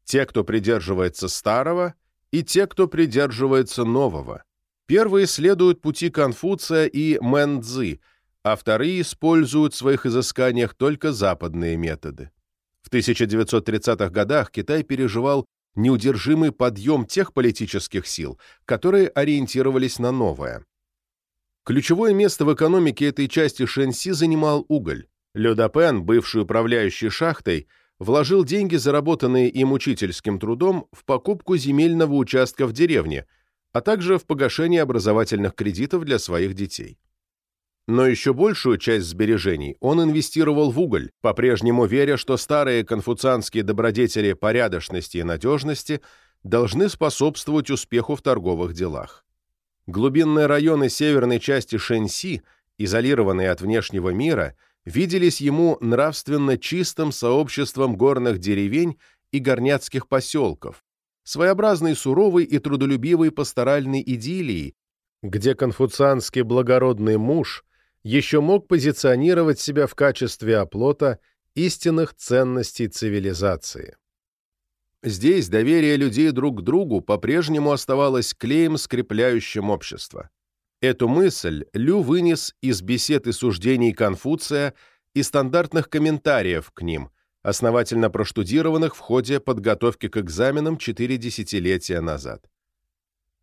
те, кто придерживается старого, и те, кто придерживается нового. Первые следуют пути Конфуция и Мэн Цзы, а вторые используют в своих изысканиях только западные методы. В 1930-х годах Китай переживал неудержимый подъем тех политических сил, которые ориентировались на новое. Ключевое место в экономике этой части Шэньси занимал уголь. Лё Дапен, бывший управляющий шахтой, вложил деньги, заработанные им учительским трудом, в покупку земельного участка в деревне, а также в погашение образовательных кредитов для своих детей. Но еще большую часть сбережений он инвестировал в уголь, по-прежнему веря, что старые конфуцианские добродетели порядочности и надежности должны способствовать успеху в торговых делах. Глубинные районы северной части Шэньси, изолированные от внешнего мира – виделись ему нравственно чистым сообществом горных деревень и горняцких поселков, своеобразной суровой и трудолюбивой пасторальной идиллией, где конфуцианский благородный муж еще мог позиционировать себя в качестве оплота истинных ценностей цивилизации. Здесь доверие людей друг к другу по-прежнему оставалось клеем, скрепляющим общество. Эту мысль Лю вынес из бесед и суждений Конфуция и стандартных комментариев к ним, основательно проштудированных в ходе подготовки к экзаменам четыре десятилетия назад.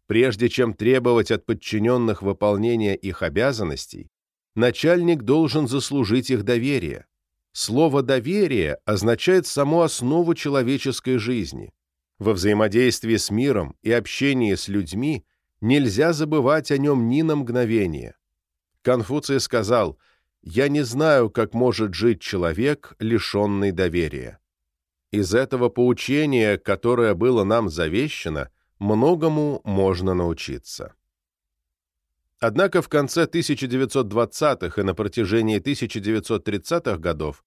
Прежде чем требовать от подчиненных выполнения их обязанностей, начальник должен заслужить их доверие. Слово «доверие» означает саму основу человеческой жизни. Во взаимодействии с миром и общении с людьми – нельзя забывать о нем ни на мгновение. Конфуций сказал, «Я не знаю, как может жить человек, лишенный доверия». Из этого поучения, которое было нам завещено, многому можно научиться. Однако в конце 1920-х и на протяжении 1930-х годов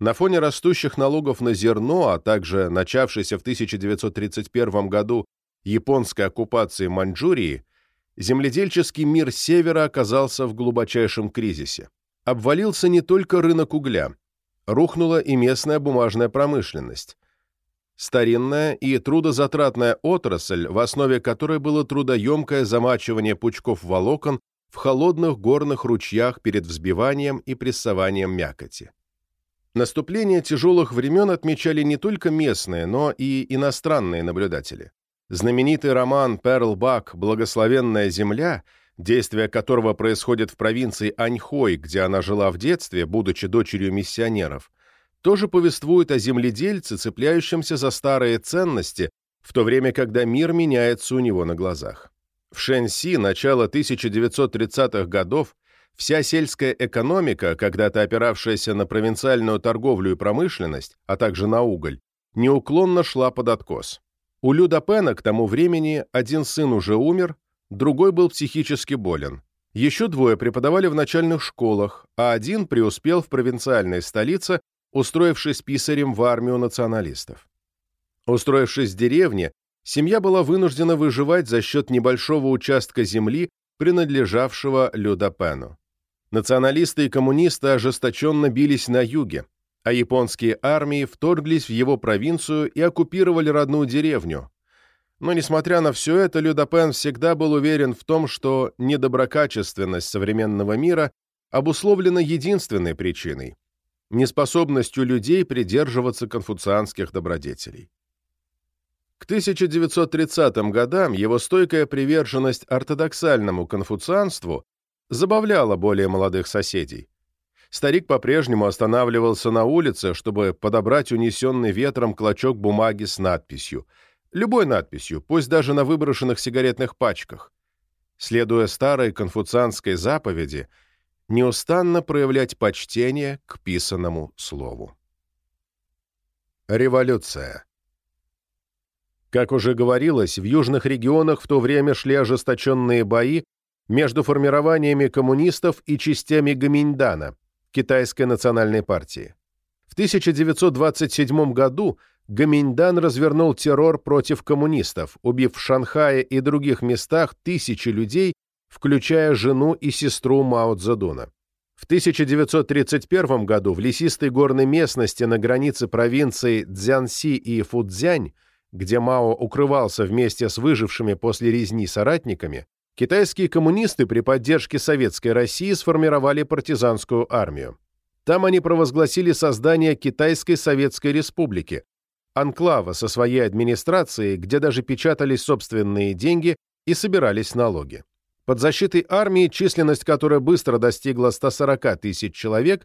На фоне растущих налогов на зерно, а также начавшейся в 1931 году японской оккупации Маньчжурии, земледельческий мир Севера оказался в глубочайшем кризисе. Обвалился не только рынок угля, рухнула и местная бумажная промышленность. Старинная и трудозатратная отрасль, в основе которой было трудоемкое замачивание пучков волокон в холодных горных ручьях перед взбиванием и прессованием мякоти. Наступление тяжелых времен отмечали не только местные, но и иностранные наблюдатели. Знаменитый роман «Перл Бак. Благословенная земля», действие которого происходит в провинции Аньхой, где она жила в детстве, будучи дочерью миссионеров, тоже повествует о земледельце, цепляющемся за старые ценности, в то время, когда мир меняется у него на глазах. В Шэньси начало 1930-х годов Вся сельская экономика, когда-то опиравшаяся на провинциальную торговлю и промышленность, а также на уголь, неуклонно шла под откос. У Люда Пена к тому времени один сын уже умер, другой был психически болен. Еще двое преподавали в начальных школах, а один преуспел в провинциальной столице, устроившись писарем в армию националистов. Устроившись в деревне, семья была вынуждена выживать за счет небольшого участка земли, принадлежавшего Люда Пену. Националисты и коммунисты ожесточенно бились на юге, а японские армии вторглись в его провинцию и оккупировали родную деревню. Но, несмотря на все это, Людопен всегда был уверен в том, что недоброкачественность современного мира обусловлена единственной причиной – неспособностью людей придерживаться конфуцианских добродетелей. К 1930 годам его стойкая приверженность ортодоксальному конфуцианству забавляло более молодых соседей. Старик по-прежнему останавливался на улице, чтобы подобрать унесенный ветром клочок бумаги с надписью. Любой надписью, пусть даже на выброшенных сигаретных пачках. Следуя старой конфуцианской заповеди, неустанно проявлять почтение к писанному слову. Революция Как уже говорилось, в южных регионах в то время шли ожесточенные бои между формированиями коммунистов и частями Гаминьдана, Китайской национальной партии. В 1927 году Гаминьдан развернул террор против коммунистов, убив в Шанхае и других местах тысячи людей, включая жену и сестру Мао Цзэдуна. В 1931 году в лесистой горной местности на границе провинций Цзянси и Фудзянь, где Мао укрывался вместе с выжившими после резни соратниками, китайские коммунисты при поддержке Советской России сформировали партизанскую армию. Там они провозгласили создание Китайской Советской Республики, анклава со своей администрацией, где даже печатались собственные деньги и собирались налоги. Под защитой армии, численность которой быстро достигла 140 тысяч человек,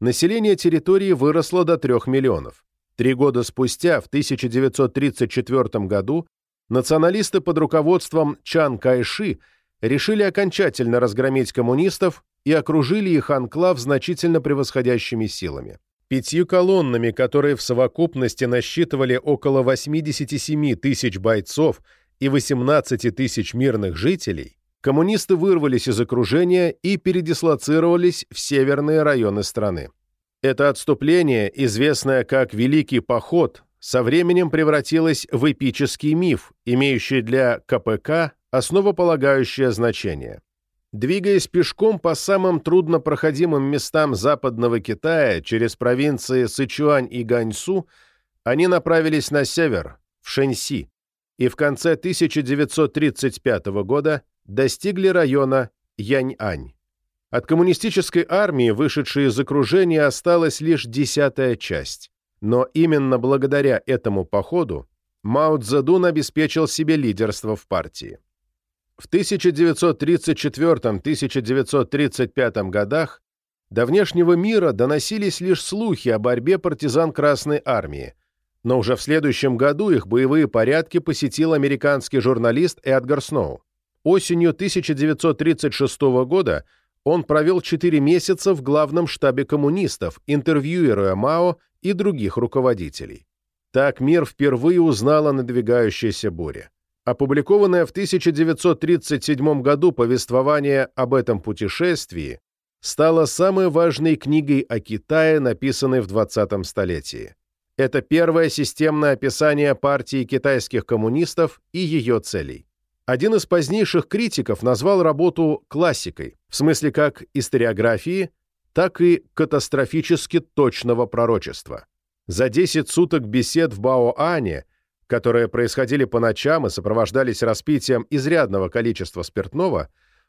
население территории выросло до 3 миллионов. Три года спустя, в 1934 году, националисты под руководством Чан Кайши решили окончательно разгромить коммунистов и окружили их анклав значительно превосходящими силами. Пятью колоннами, которые в совокупности насчитывали около 87 тысяч бойцов и 18 тысяч мирных жителей, коммунисты вырвались из окружения и передислоцировались в северные районы страны. Это отступление, известное как «Великий поход», со временем превратилась в эпический миф, имеющий для КПК основополагающее значение. Двигаясь пешком по самым труднопроходимым местам западного Китая через провинции Сычуань и Ганьсу, они направились на север, в Шэньси, и в конце 1935 года достигли района Яньань. От коммунистической армии, вышедшей из окружения, осталась лишь десятая часть. Но именно благодаря этому походу Мао Цзэдун обеспечил себе лидерство в партии. В 1934-1935 годах до внешнего мира доносились лишь слухи о борьбе партизан Красной Армии, но уже в следующем году их боевые порядки посетил американский журналист Эдгар Сноу. Осенью 1936 года он провел 4 месяца в главном штабе коммунистов, интервьюируя Мао и других руководителей. Так мир впервые узнал о надвигающейся буре. Опубликованное в 1937 году повествование об этом путешествии стала самой важной книгой о Китае, написанной в 20 столетии. Это первое системное описание партии китайских коммунистов и ее целей. Один из позднейших критиков назвал работу классикой, в смысле как историографии, так и катастрофически точного пророчества. За 10 суток бесед в Баоане, которые происходили по ночам и сопровождались распитием изрядного количества спиртного,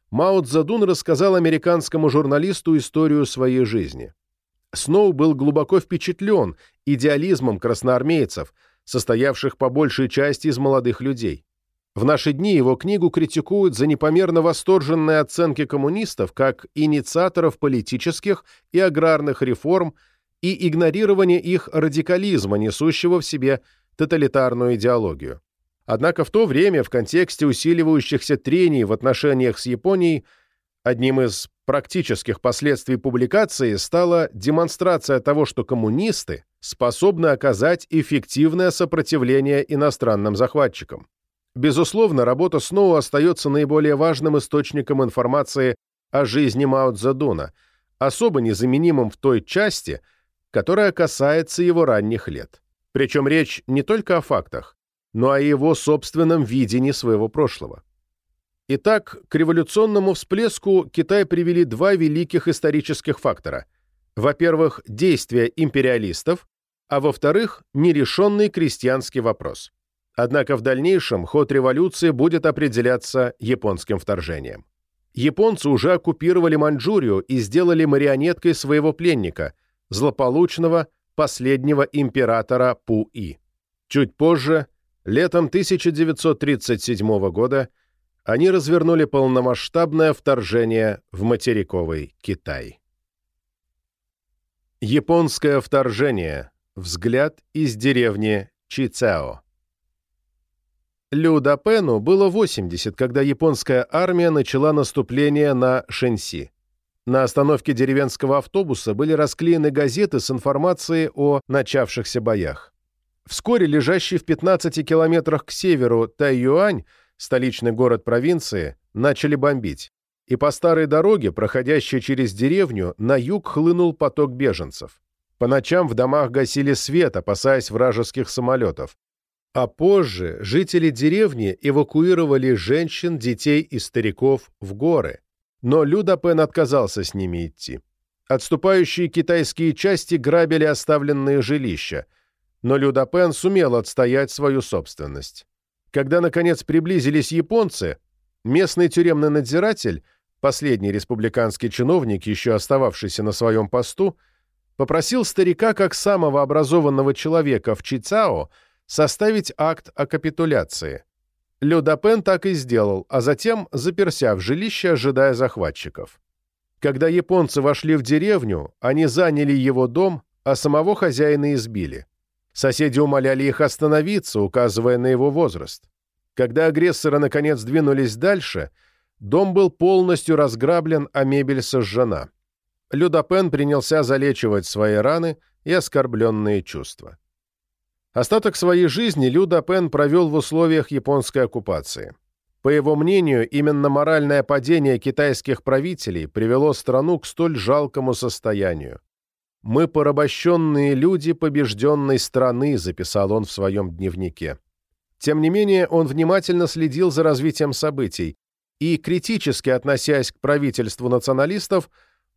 Мао Цзэдун рассказал американскому журналисту историю своей жизни. Сноу был глубоко впечатлен идеализмом красноармейцев, состоявших по большей части из молодых людей. В наши дни его книгу критикуют за непомерно восторженные оценки коммунистов как инициаторов политических и аграрных реформ и игнорирование их радикализма, несущего в себе тоталитарную идеологию. Однако в то время, в контексте усиливающихся трений в отношениях с Японией, одним из практических последствий публикации стала демонстрация того, что коммунисты способны оказать эффективное сопротивление иностранным захватчикам. Безусловно, работа Сноу остается наиболее важным источником информации о жизни Мао Цзэдуна, особо незаменимым в той части, которая касается его ранних лет. Причем речь не только о фактах, но о его собственном видении своего прошлого. Итак, к революционному всплеску Китай привели два великих исторических фактора. Во-первых, действия империалистов, а во-вторых, нерешенный крестьянский вопрос. Однако в дальнейшем ход революции будет определяться японским вторжением. Японцы уже оккупировали Маньчжурию и сделали марионеткой своего пленника, злополучного последнего императора Пу-И. Чуть позже, летом 1937 года, они развернули полномасштабное вторжение в материковый Китай. Японское вторжение. Взгляд из деревни Чицао. Лю Дапену было 80, когда японская армия начала наступление на Шэньси. На остановке деревенского автобуса были расклеены газеты с информацией о начавшихся боях. Вскоре лежащий в 15 километрах к северу Тайюань, столичный город провинции, начали бомбить. И по старой дороге, проходящей через деревню, на юг хлынул поток беженцев. По ночам в домах гасили свет, опасаясь вражеских самолетов. А позже жители деревни эвакуировали женщин, детей и стариков в горы. Но Людопен отказался с ними идти. Отступающие китайские части грабили оставленные жилища, но Людопен сумел отстоять свою собственность. Когда, наконец, приблизились японцы, местный тюремный надзиратель, последний республиканский чиновник, еще остававшийся на своем посту, попросил старика, как самого образованного человека в Чицао, составить акт о капитуляции. Людопен так и сделал, а затем заперся в жилище, ожидая захватчиков. Когда японцы вошли в деревню, они заняли его дом, а самого хозяина избили. Соседи умоляли их остановиться, указывая на его возраст. Когда агрессоры наконец двинулись дальше, дом был полностью разграблен, а мебель сожжена. Людопен принялся залечивать свои раны и оскорбленные чувства. Остаток своей жизни Люда Пен провел в условиях японской оккупации. По его мнению, именно моральное падение китайских правителей привело страну к столь жалкому состоянию. «Мы порабощенные люди побежденной страны», записал он в своем дневнике. Тем не менее, он внимательно следил за развитием событий и, критически относясь к правительству националистов,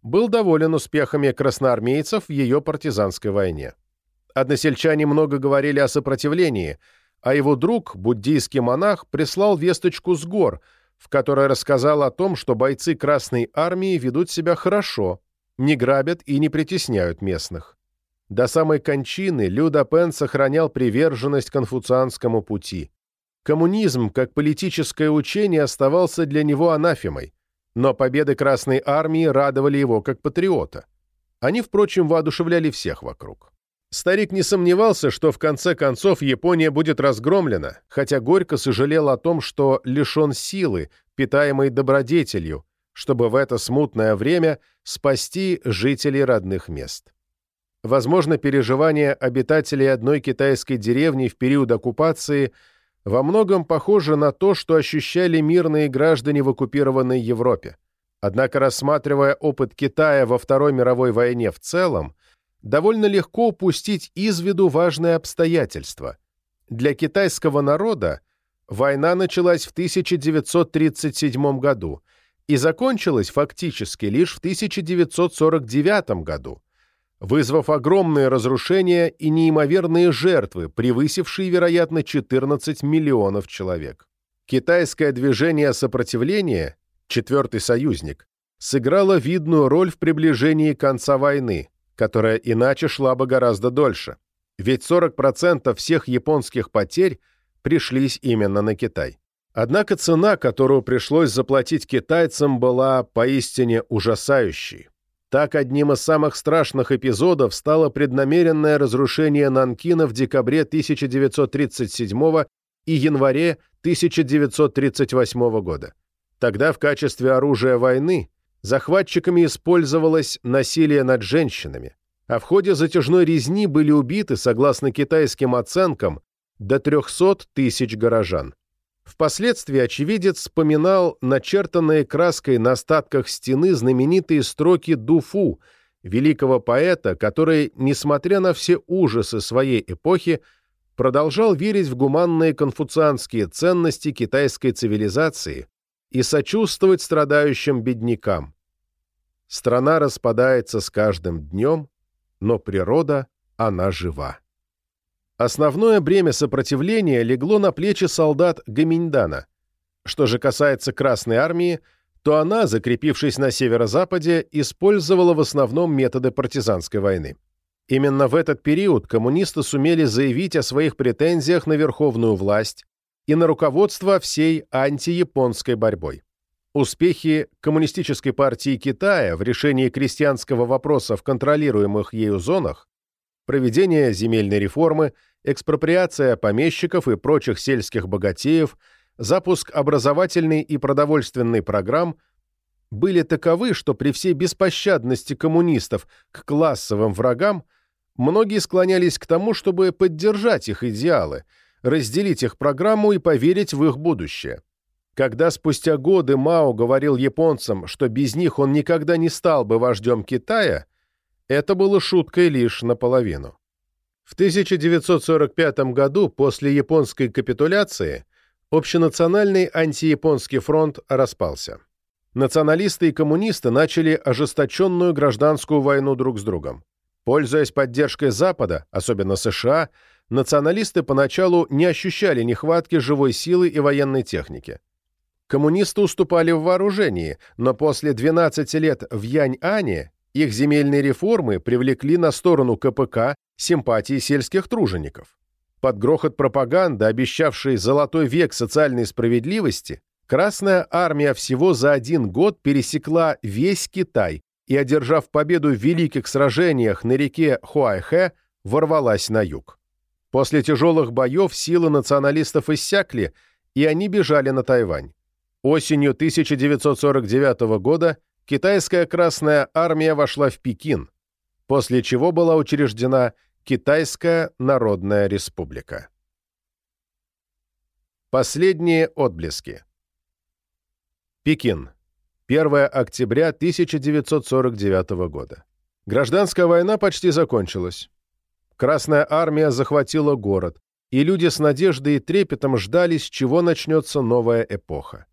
был доволен успехами красноармейцев в ее партизанской войне. Односельчане много говорили о сопротивлении, а его друг, буддийский монах, прислал весточку с гор, в которой рассказал о том, что бойцы Красной Армии ведут себя хорошо, не грабят и не притесняют местных. До самой кончины Люда Пен сохранял приверженность конфуцианскому пути. Коммунизм, как политическое учение, оставался для него анафемой, но победы Красной Армии радовали его как патриота. Они, впрочем, воодушевляли всех вокруг. Старик не сомневался, что в конце концов Япония будет разгромлена, хотя горько сожалел о том, что лишен силы, питаемой добродетелью, чтобы в это смутное время спасти жителей родных мест. Возможно, переживания обитателей одной китайской деревни в период оккупации во многом похожи на то, что ощущали мирные граждане в оккупированной Европе. Однако, рассматривая опыт Китая во Второй мировой войне в целом, довольно легко упустить из виду важное обстоятельство. Для китайского народа война началась в 1937 году и закончилась фактически лишь в 1949 году, вызвав огромные разрушения и неимоверные жертвы, превысившие, вероятно, 14 миллионов человек. Китайское движение сопротивления, четвертый союзник, сыграло видную роль в приближении конца войны, которая иначе шла бы гораздо дольше. Ведь 40% всех японских потерь пришлись именно на Китай. Однако цена, которую пришлось заплатить китайцам, была поистине ужасающей. Так одним из самых страшных эпизодов стало преднамеренное разрушение Нанкина в декабре 1937 и январе 1938 года. Тогда в качестве оружия войны захватчиками использовалось насилие над женщинами, а в ходе затяжной резни были убиты, согласно китайским оценкам, до 300 тысяч горожан. Впоследствии очевидец вспоминал начертанные краской на остатках стены знаменитые строки Дуфу, великого поэта, который, несмотря на все ужасы своей эпохи, продолжал верить в гуманные конфуцианские ценности китайской цивилизации и сочувствовать страдающим беднякам. Страна распадается с каждым днем, но природа, она жива. Основное бремя сопротивления легло на плечи солдат Гаминьдана. Что же касается Красной Армии, то она, закрепившись на северо-западе, использовала в основном методы партизанской войны. Именно в этот период коммунисты сумели заявить о своих претензиях на верховную власть и на руководство всей антияпонской борьбой. Успехи Коммунистической партии Китая в решении крестьянского вопроса в контролируемых ею зонах, проведение земельной реформы, экспроприация помещиков и прочих сельских богатеев, запуск образовательной и продовольственной программ были таковы, что при всей беспощадности коммунистов к классовым врагам многие склонялись к тому, чтобы поддержать их идеалы – разделить их программу и поверить в их будущее. Когда спустя годы Мао говорил японцам, что без них он никогда не стал бы вождем Китая, это было шуткой лишь наполовину. В 1945 году, после японской капитуляции, общенациональный антияпонский фронт распался. Националисты и коммунисты начали ожесточенную гражданскую войну друг с другом. Пользуясь поддержкой Запада, особенно США, националисты поначалу не ощущали нехватки живой силы и военной техники. Коммунисты уступали в вооружении, но после 12 лет в Янь-Ане их земельные реформы привлекли на сторону КПК симпатии сельских тружеников. Под грохот пропаганды, обещавшей золотой век социальной справедливости, Красная армия всего за один год пересекла весь Китай и, одержав победу в великих сражениях на реке Хуайхэ, ворвалась на юг. После тяжелых боев силы националистов иссякли, и они бежали на Тайвань. Осенью 1949 года китайская Красная Армия вошла в Пекин, после чего была учреждена Китайская Народная Республика. Последние отблески. Пекин. 1 октября 1949 года. Гражданская война почти закончилась. Красная армия захватила город, и люди с надеждой и трепетом ждали, с чего начнется новая эпоха.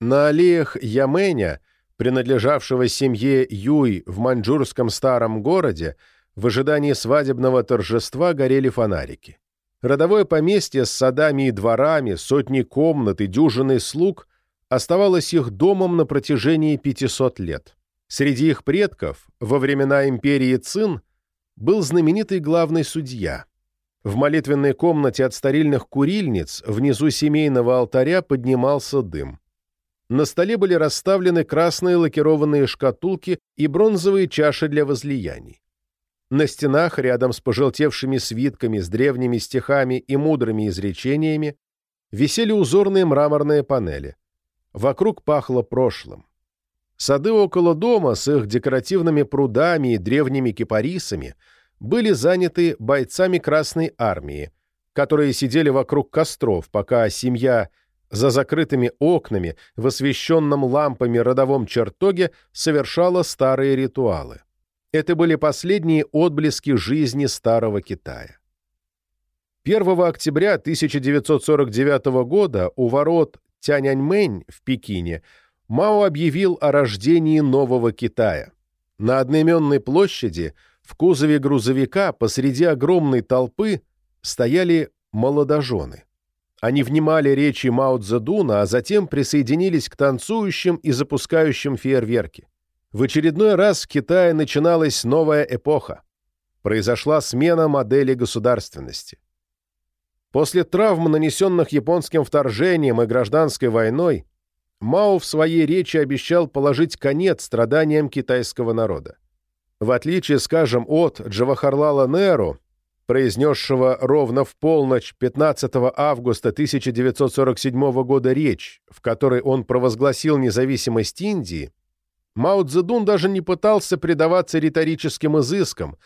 На аллеях Яменя, принадлежавшего семье Юй в маньчжурском старом городе, в ожидании свадебного торжества горели фонарики. Родовое поместье с садами и дворами, сотни комнат и дюжиной слуг оставалось их домом на протяжении 500 лет. Среди их предков, во времена империи Цин, был знаменитый главный судья. В молитвенной комнате от старильных курильниц внизу семейного алтаря поднимался дым. На столе были расставлены красные лакированные шкатулки и бронзовые чаши для возлияний. На стенах, рядом с пожелтевшими свитками с древними стихами и мудрыми изречениями, висели узорные мраморные панели. Вокруг пахло прошлым. Сады около дома с их декоративными прудами и древними кипарисами были заняты бойцами Красной Армии, которые сидели вокруг костров, пока семья за закрытыми окнами, в освещенном лампами родовом чертоге, совершала старые ритуалы. Это были последние отблески жизни Старого Китая. 1 октября 1949 года у ворот Тяньаньмэнь в Пекине Мао объявил о рождении нового Китая. На одноименной площади в кузове грузовика посреди огромной толпы стояли молодожены. Они внимали речи Мао Цзэдуна, а затем присоединились к танцующим и запускающим фейерверки. В очередной раз в Китае начиналась новая эпоха. Произошла смена модели государственности. После травм, нанесенных японским вторжением и гражданской войной, Мао в своей речи обещал положить конец страданиям китайского народа. В отличие, скажем, от Джавахарлала Неру, произнесшего ровно в полночь 15 августа 1947 года речь, в которой он провозгласил независимость Индии, Мао Цзэдун даже не пытался предаваться риторическим изыскам,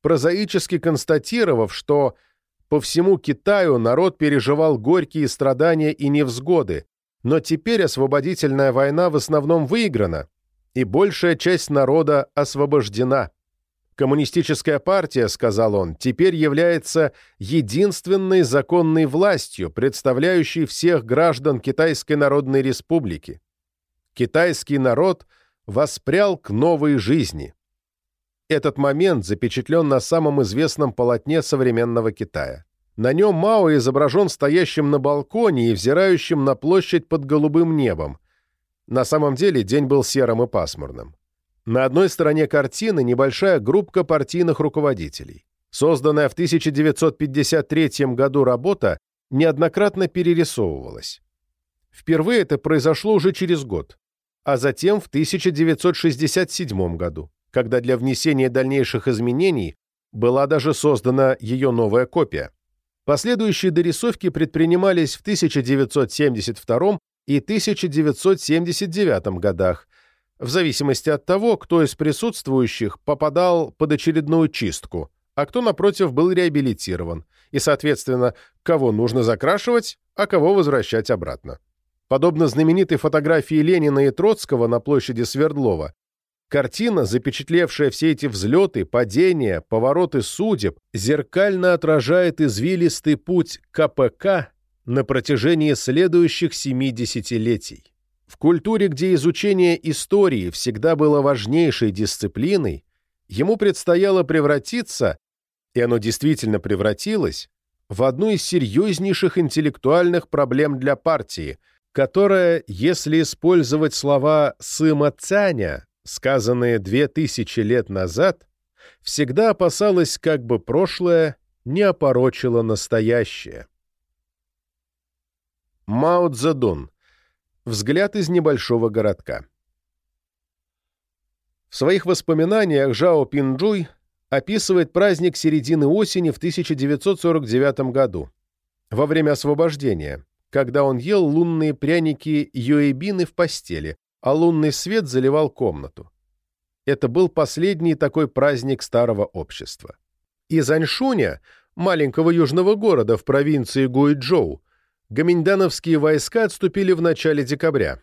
прозаически констатировав, что по всему Китаю народ переживал горькие страдания и невзгоды, но теперь освободительная война в основном выиграна, и большая часть народа освобождена. Коммунистическая партия, сказал он, теперь является единственной законной властью, представляющей всех граждан Китайской Народной Республики. Китайский народ воспрял к новой жизни. Этот момент запечатлен на самом известном полотне современного Китая. На нем Мао изображен стоящим на балконе и взирающим на площадь под голубым небом. На самом деле день был серым и пасмурным. На одной стороне картины небольшая группка партийных руководителей. Созданная в 1953 году работа неоднократно перерисовывалась. Впервые это произошло уже через год, а затем в 1967 году, когда для внесения дальнейших изменений была даже создана ее новая копия. Последующие дорисовки предпринимались в 1972 и 1979 годах, в зависимости от того, кто из присутствующих попадал под очередную чистку, а кто, напротив, был реабилитирован, и, соответственно, кого нужно закрашивать, а кого возвращать обратно. Подобно знаменитой фотографии Ленина и Троцкого на площади Свердлова, картина, запечатлевшая все эти взлеты, падения, повороты судеб, зеркально отражает извилистый путь КПК на протяжении следующих семи десятилетий. В культуре, где изучение истории всегда было важнейшей дисциплиной, ему предстояло превратиться, и оно действительно превратилось, в одну из серьезнейших интеллектуальных проблем для партии, которая, если использовать слова Сыма Цаня, сказанные две тысячи лет назад, всегда опасалась, как бы прошлое не опорочило настоящее. Мао Цзэдун Взгляд из небольшого городка. В своих воспоминаниях Жао Пинджуй описывает праздник середины осени в 1949 году, во время освобождения, когда он ел лунные пряники юэбины в постели, а лунный свет заливал комнату. Это был последний такой праздник старого общества. Из Аньшуня, маленького южного города в провинции Гуйчжоу, гоминдановские войска отступили в начале декабря,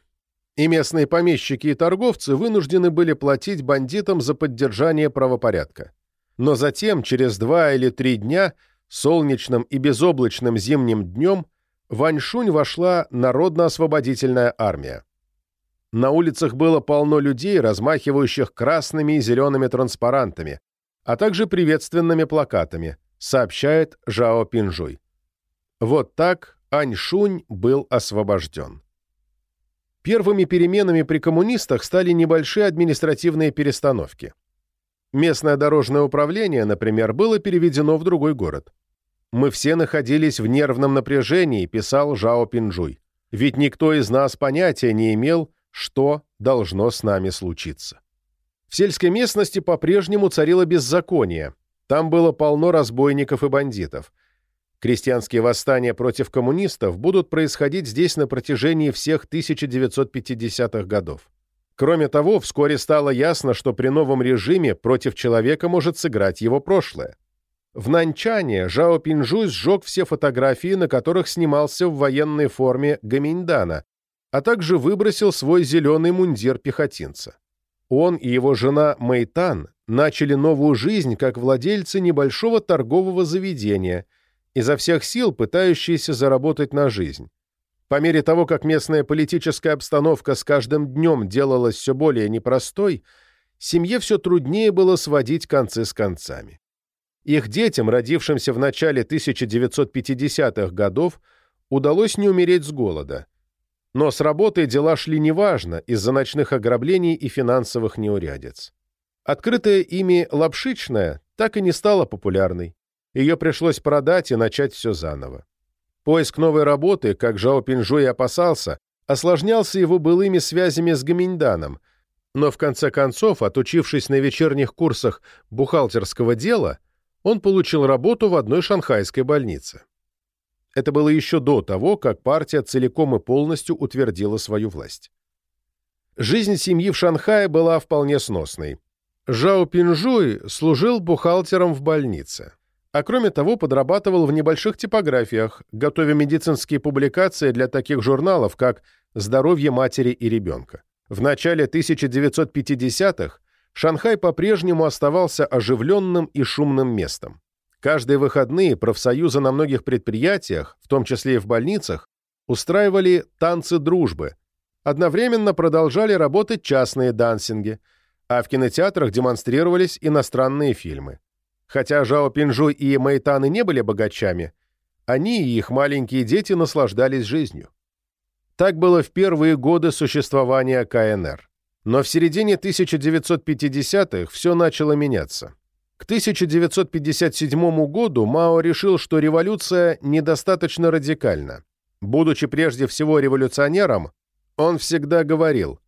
и местные помещики и торговцы вынуждены были платить бандитам за поддержание правопорядка. Но затем, через два или три дня, солнечным и безоблачным зимним днем, в Аньшунь вошла Народно-освободительная армия. На улицах было полно людей, размахивающих красными и зелеными транспарантами, а также приветственными плакатами, сообщает Жао Пинжуй. Вот так Аньшунь был освобожден. Первыми переменами при коммунистах стали небольшие административные перестановки. Местное дорожное управление, например, было переведено в другой город. «Мы все находились в нервном напряжении», — писал Жао Пинджуй. «Ведь никто из нас понятия не имел, что должно с нами случиться». В сельской местности по-прежнему царило беззаконие. Там было полно разбойников и бандитов — Крестьянские восстания против коммунистов будут происходить здесь на протяжении всех 1950-х годов. Кроме того, вскоре стало ясно, что при новом режиме против человека может сыграть его прошлое. В Нанчане Жао Пинжуй сжег все фотографии, на которых снимался в военной форме Гаминьдана, а также выбросил свой зеленый мундир пехотинца. Он и его жена Мэйтан начали новую жизнь как владельцы небольшого торгового заведения, изо всех сил пытающиеся заработать на жизнь. По мере того, как местная политическая обстановка с каждым днем делалась все более непростой, семье все труднее было сводить концы с концами. Их детям, родившимся в начале 1950-х годов, удалось не умереть с голода. Но с работой дела шли неважно из-за ночных ограблений и финансовых неурядиц. Открытая ими лапшичная так и не стала популярной. Ее пришлось продать и начать все заново. Поиск новой работы, как Жао Пинжу и опасался, осложнялся его былыми связями с Гаминьданом, но в конце концов, отучившись на вечерних курсах бухгалтерского дела, он получил работу в одной шанхайской больнице. Это было еще до того, как партия целиком и полностью утвердила свою власть. Жизнь семьи в Шанхае была вполне сносной. Жао Пинжуй служил бухгалтером в больнице а кроме того подрабатывал в небольших типографиях, готовя медицинские публикации для таких журналов, как «Здоровье матери и ребенка». В начале 1950-х Шанхай по-прежнему оставался оживленным и шумным местом. Каждые выходные профсоюзы на многих предприятиях, в том числе и в больницах, устраивали танцы дружбы, одновременно продолжали работать частные дансинги, а в кинотеатрах демонстрировались иностранные фильмы. Хотя Жао Пинжуй и Мэйтаны не были богачами, они и их маленькие дети наслаждались жизнью. Так было в первые годы существования КНР. Но в середине 1950-х все начало меняться. К 1957 году Мао решил, что революция недостаточно радикальна. Будучи прежде всего революционером, он всегда говорил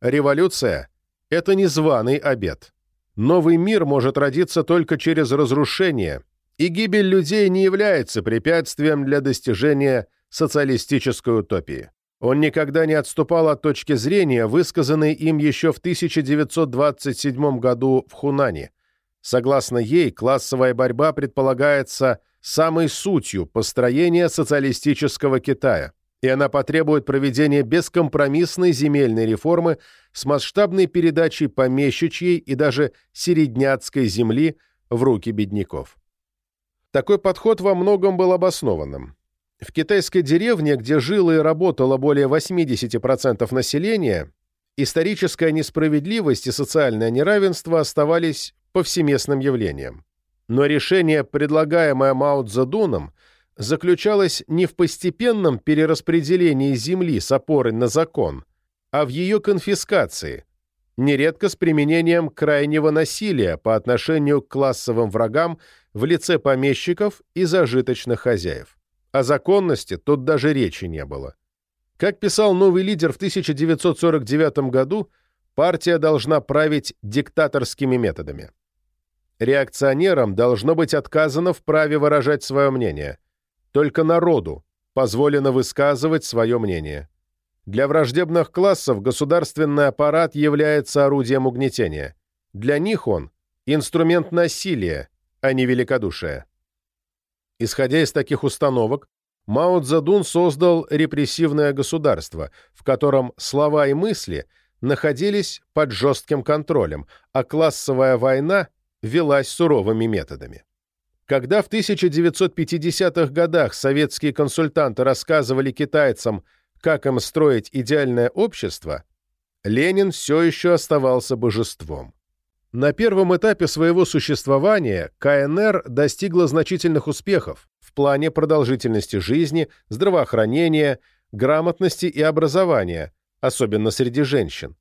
«Революция – это незваный обед». Новый мир может родиться только через разрушение, и гибель людей не является препятствием для достижения социалистической утопии. Он никогда не отступал от точки зрения, высказанной им еще в 1927 году в Хунане. Согласно ей, классовая борьба предполагается самой сутью построения социалистического Китая и она потребует проведения бескомпромиссной земельной реформы с масштабной передачей помещичьей и даже середняцкой земли в руки бедняков. Такой подход во многом был обоснованным. В китайской деревне, где жило и работало более 80% населения, историческая несправедливость и социальное неравенство оставались повсеместным явлением. Но решение, предлагаемое Мао Цзэдуном – заключалась не в постепенном перераспределении земли с опорой на закон, а в ее конфискации, нередко с применением крайнего насилия по отношению к классовым врагам в лице помещиков и зажиточных хозяев. О законности тут даже речи не было. Как писал новый лидер в 1949 году, партия должна править диктаторскими методами. Реакционерам должно быть отказано в праве выражать свое мнение – только народу позволено высказывать свое мнение. Для враждебных классов государственный аппарат является орудием угнетения. Для них он – инструмент насилия, а не великодушия. Исходя из таких установок, Мао Цзэдун создал репрессивное государство, в котором слова и мысли находились под жестким контролем, а классовая война велась суровыми методами. Когда в 1950-х годах советские консультанты рассказывали китайцам, как им строить идеальное общество, Ленин все еще оставался божеством. На первом этапе своего существования КНР достигла значительных успехов в плане продолжительности жизни, здравоохранения, грамотности и образования, особенно среди женщин.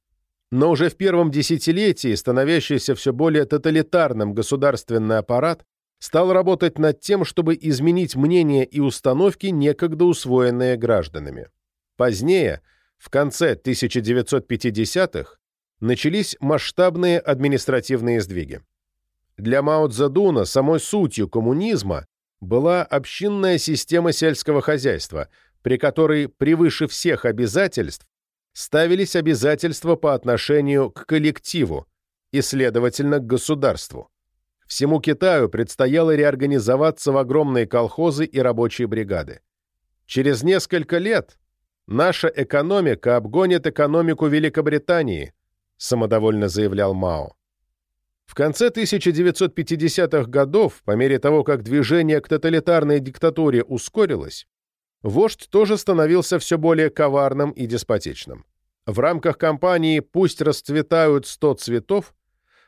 Но уже в первом десятилетии становящийся все более тоталитарным государственный аппарат стал работать над тем, чтобы изменить мнения и установки, некогда усвоенные гражданами. Позднее, в конце 1950-х, начались масштабные административные сдвиги. Для Мао Цзэдуна самой сутью коммунизма была общинная система сельского хозяйства, при которой превыше всех обязательств ставились обязательства по отношению к коллективу и, следовательно, к государству. Всему Китаю предстояло реорганизоваться в огромные колхозы и рабочие бригады. Через несколько лет наша экономика обгонит экономику Великобритании, самодовольно заявлял Мао. В конце 1950-х годов, по мере того, как движение к тоталитарной диктатуре ускорилось, вождь тоже становился все более коварным и деспотичным. В рамках кампании «Пусть расцветают сто цветов»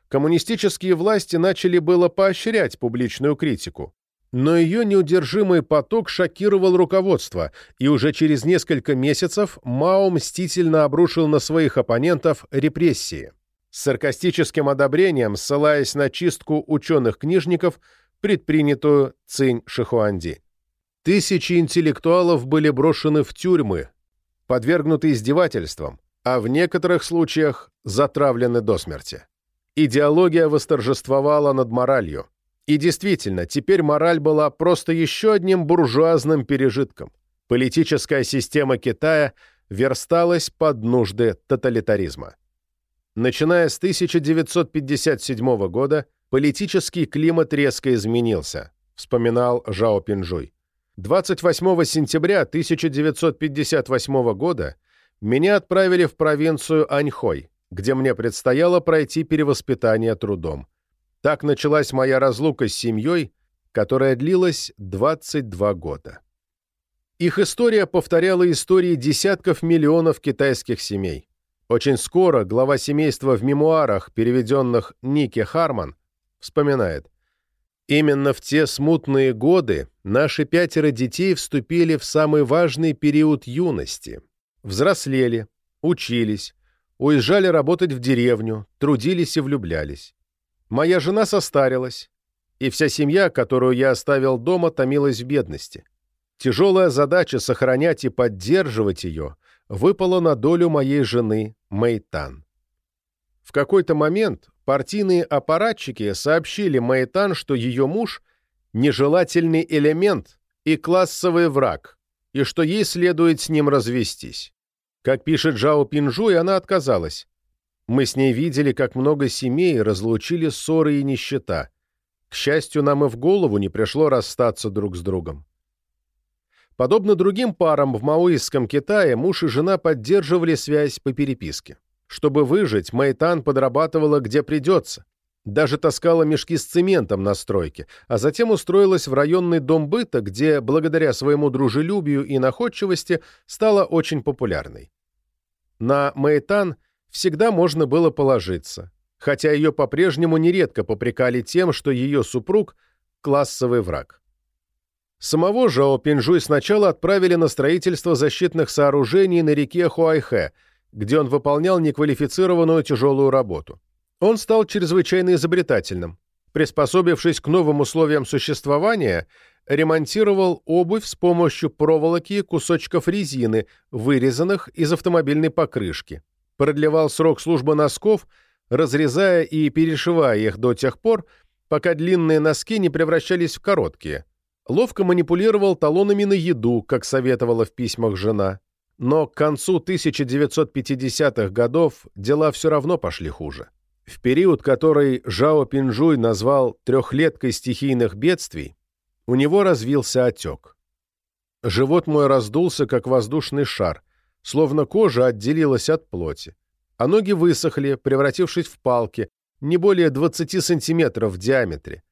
коммунистические власти начали было поощрять публичную критику, но ее неудержимый поток шокировал руководство, и уже через несколько месяцев Мао мстительно обрушил на своих оппонентов репрессии. С саркастическим одобрением, ссылаясь на чистку ученых-книжников, предпринятую Цинь Шихуанди. Тысячи интеллектуалов были брошены в тюрьмы, подвергнуты издевательствам, а в некоторых случаях затравлены до смерти. Идеология восторжествовала над моралью. И действительно, теперь мораль была просто еще одним буржуазным пережитком. Политическая система Китая версталась под нужды тоталитаризма. Начиная с 1957 года политический климат резко изменился, вспоминал Жао Пинжуй. 28 сентября 1958 года меня отправили в провинцию Аньхой, где мне предстояло пройти перевоспитание трудом. Так началась моя разлука с семьей, которая длилась 22 года. Их история повторяла истории десятков миллионов китайских семей. Очень скоро глава семейства в мемуарах, переведенных Ники Харман, вспоминает, «Именно в те смутные годы наши пятеро детей вступили в самый важный период юности, взрослели, учились, Уезжали работать в деревню, трудились и влюблялись. Моя жена состарилась, и вся семья, которую я оставил дома, томилась в бедности. Тяжелая задача сохранять и поддерживать ее выпала на долю моей жены Мэйтан. В какой-то момент партийные аппаратчики сообщили Мэйтан, что ее муж – нежелательный элемент и классовый враг, и что ей следует с ним развестись. Как пишет Жао Пинжуй, она отказалась. Мы с ней видели, как много семей разлучили ссоры и нищета. К счастью, нам и в голову не пришло расстаться друг с другом. Подобно другим парам в маоистском Китае, муж и жена поддерживали связь по переписке. Чтобы выжить, Мэйтан подрабатывала где придется. Даже таскала мешки с цементом на стройке, а затем устроилась в районный дом быта, где, благодаря своему дружелюбию и находчивости, стала очень популярной. На Мэйтан всегда можно было положиться, хотя ее по-прежнему нередко попрекали тем, что ее супруг – классовый враг. Самого Жао Пинжуй сначала отправили на строительство защитных сооружений на реке Хуайхэ, где он выполнял неквалифицированную тяжелую работу. Он стал чрезвычайно изобретательным. Приспособившись к новым условиям существования, ремонтировал обувь с помощью проволоки и кусочков резины, вырезанных из автомобильной покрышки. Продлевал срок службы носков, разрезая и перешивая их до тех пор, пока длинные носки не превращались в короткие. Ловко манипулировал талонами на еду, как советовала в письмах жена. Но к концу 1950-х годов дела все равно пошли хуже. В период, который Жао Пинжуй назвал «трехлеткой стихийных бедствий», у него развился отек. Живот мой раздулся, как воздушный шар, словно кожа отделилась от плоти, а ноги высохли, превратившись в палки, не более 20 сантиметров в диаметре.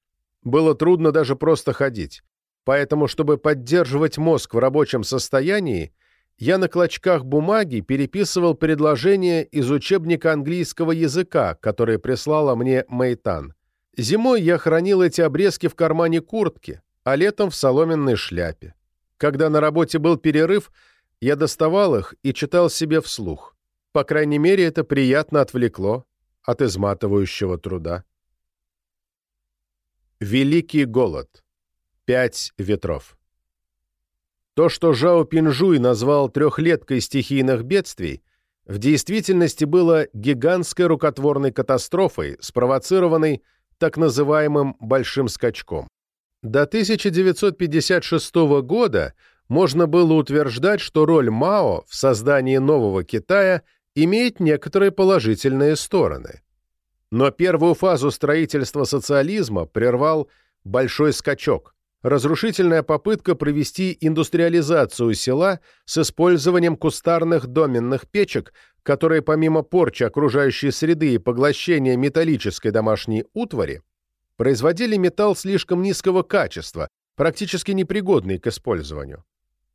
Было трудно даже просто ходить, поэтому, чтобы поддерживать мозг в рабочем состоянии, я на клочках бумаги переписывал предложения из учебника английского языка, который прислала мне Мейтан. Зимой я хранил эти обрезки в кармане куртки, а летом в соломенной шляпе. Когда на работе был перерыв, я доставал их и читал себе вслух. По крайней мере, это приятно отвлекло от изматывающего труда. Великий голод. Пять ветров. То, что Жао Пинжуй назвал трехлеткой стихийных бедствий, в действительности было гигантской рукотворной катастрофой, спровоцированной так называемым «большим скачком». До 1956 года можно было утверждать, что роль Мао в создании нового Китая имеет некоторые положительные стороны. Но первую фазу строительства социализма прервал большой скачок – разрушительная попытка провести индустриализацию села с использованием кустарных доменных печек, которые помимо порчи окружающей среды и поглощения металлической домашней утвари, производили металл слишком низкого качества, практически непригодный к использованию.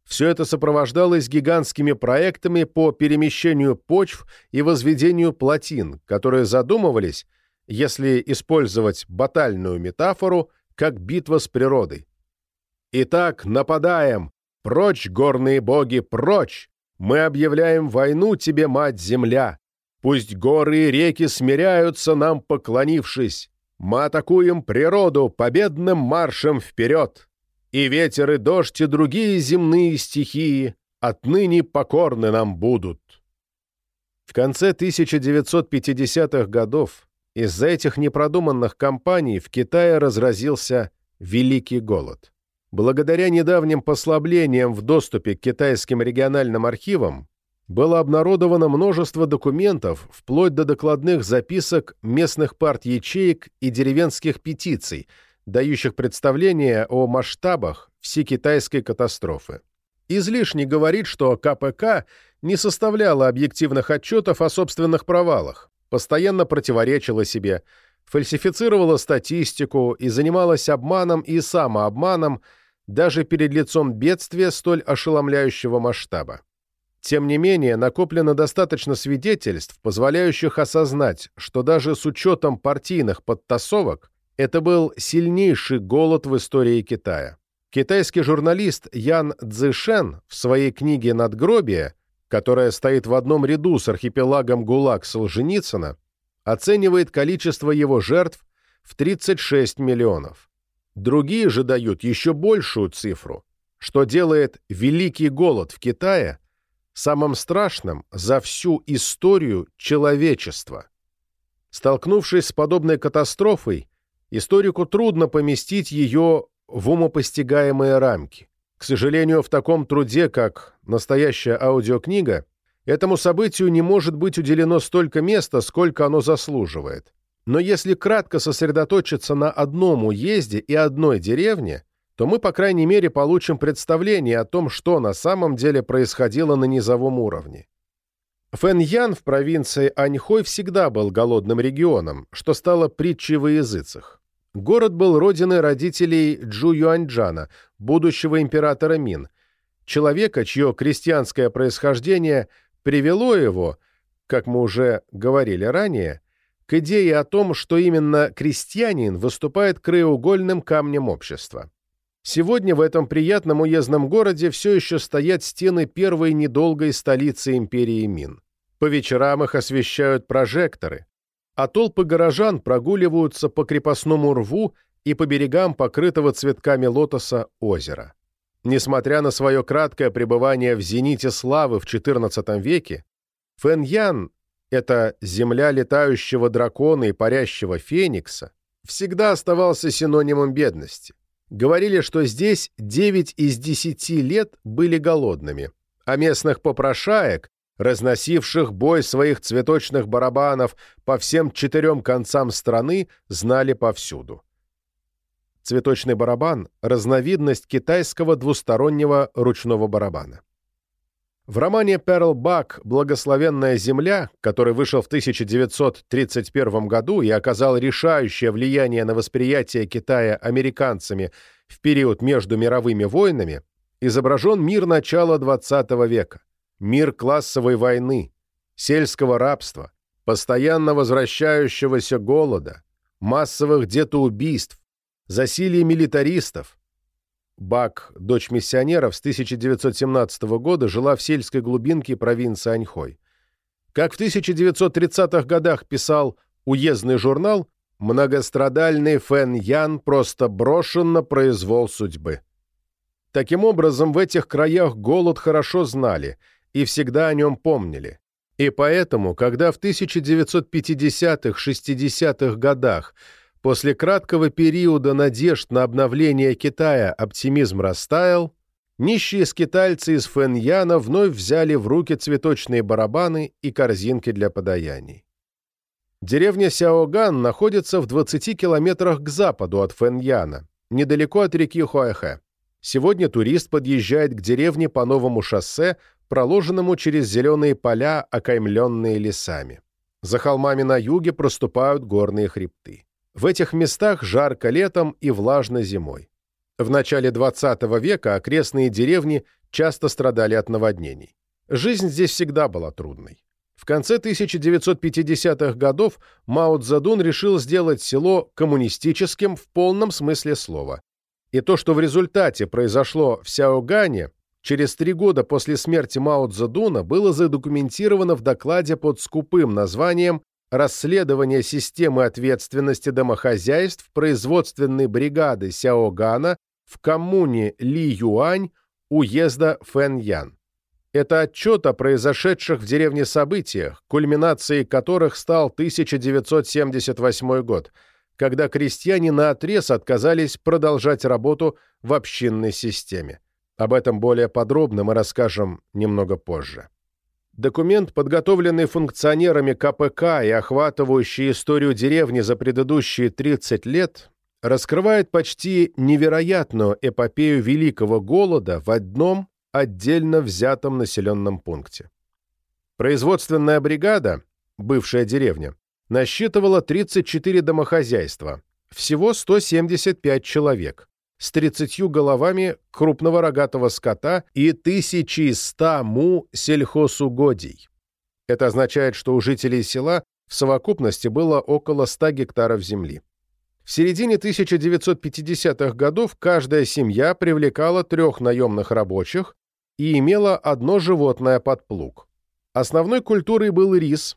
Все это сопровождалось гигантскими проектами по перемещению почв и возведению плотин, которые задумывались, если использовать батальную метафору, как битва с природой. Итак, нападаем! Прочь, горные боги, прочь! Мы объявляем войну тебе, мать-земля! Пусть горы и реки смиряются, нам поклонившись! Мы атакуем природу победным маршем вперед! и ветер, и дождь, и другие земные стихии отныне покорны нам будут. В конце 1950-х годов из-за этих непродуманных кампаний в Китае разразился Великий голод. Благодаря недавним послаблениям в доступе к китайским региональным архивам было обнародовано множество документов, вплоть до докладных записок местных парт-ячеек и деревенских петиций – дающих представление о масштабах всекитайской катастрофы. Излишне говорить, что КПК не составляла объективных отчетов о собственных провалах, постоянно противоречила себе, фальсифицировала статистику и занималась обманом и самообманом даже перед лицом бедствия столь ошеломляющего масштаба. Тем не менее, накоплено достаточно свидетельств, позволяющих осознать, что даже с учетом партийных подтасовок это был сильнейший голод в истории Китая. Китайский журналист Ян Цзишен в своей книге «Надгробие», которая стоит в одном ряду с архипелагом ГУЛАГ Солженицына, оценивает количество его жертв в 36 миллионов. Другие же дают еще большую цифру, что делает Великий голод в Китае самым страшным за всю историю человечества. Столкнувшись с подобной катастрофой, Историку трудно поместить ее в умопостигаемые рамки. К сожалению, в таком труде, как настоящая аудиокнига, этому событию не может быть уделено столько места, сколько оно заслуживает. Но если кратко сосредоточиться на одном уезде и одной деревне, то мы, по крайней мере, получим представление о том, что на самом деле происходило на низовом уровне. Фэньян в провинции Аньхой всегда был голодным регионом, что стало притчей во языцах. Город был родиной родителей Джу Юаньджана, будущего императора Мин, человека, чье крестьянское происхождение привело его, как мы уже говорили ранее, к идее о том, что именно крестьянин выступает краеугольным камнем общества. Сегодня в этом приятном уездном городе все еще стоят стены первой недолгой столицы империи Мин. По вечерам их освещают прожекторы, а толпы горожан прогуливаются по крепостному рву и по берегам покрытого цветками лотоса озера. Несмотря на свое краткое пребывание в зените славы в XIV веке, Фэньян — это земля летающего дракона и парящего феникса — всегда оставался синонимом бедности. Говорили, что здесь 9 из 10 лет были голодными, а местных попрошаек разносивших бой своих цветочных барабанов по всем четырем концам страны, знали повсюду. Цветочный барабан – разновидность китайского двустороннего ручного барабана. В романе «Перл Бак. Благословенная земля», который вышел в 1931 году и оказал решающее влияние на восприятие Китая американцами в период между мировыми войнами, изображен мир начала XX века мир классовой войны, сельского рабства, постоянно возвращающегося голода, массовых детоубийств, засилия милитаристов. Бак, дочь миссионеров, с 1917 года жила в сельской глубинке провинции Аньхой. Как в 1930-х годах писал уездный журнал, многострадальный Фэн Ян просто брошен на произвол судьбы. Таким образом, в этих краях голод хорошо знали – и всегда о нем помнили. И поэтому, когда в 1950-60-х годах после краткого периода надежд на обновление Китая оптимизм растаял, нищие скитальцы из Фэньяна вновь взяли в руки цветочные барабаны и корзинки для подаяний. Деревня Сяоган находится в 20 километрах к западу от Фэньяна, недалеко от реки Хуэхэ. Сегодня турист подъезжает к деревне по новому шоссе, проложенному через зеленые поля, окаймленные лесами. За холмами на юге проступают горные хребты. В этих местах жарко летом и влажно зимой. В начале XX века окрестные деревни часто страдали от наводнений. Жизнь здесь всегда была трудной. В конце 1950-х годов Мао Цзэдун решил сделать село коммунистическим в полном смысле слова. И то, что в результате произошло в Сяогане, через три года после смерти Мао Цзэдуна было задокументировано в докладе под скупым названием «Расследование системы ответственности домохозяйств производственной бригады Сяогана в коммуне Ли-Юань уезда Фэньян». Это отчет о произошедших в деревне событиях, кульминацией которых стал 1978 год, когда крестьяне наотрез отказались продолжать работу в общинной системе. Об этом более подробно мы расскажем немного позже. Документ, подготовленный функционерами КПК и охватывающий историю деревни за предыдущие 30 лет, раскрывает почти невероятную эпопею Великого Голода в одном отдельно взятом населенном пункте. Производственная бригада, бывшая деревня, насчитывала 34 домохозяйства, всего 175 человек, с 30 головами крупного рогатого скота и 1100 му сельхозугодий. Это означает, что у жителей села в совокупности было около 100 гектаров земли. В середине 1950-х годов каждая семья привлекала трех наемных рабочих и имела одно животное под плуг. Основной культурой был рис,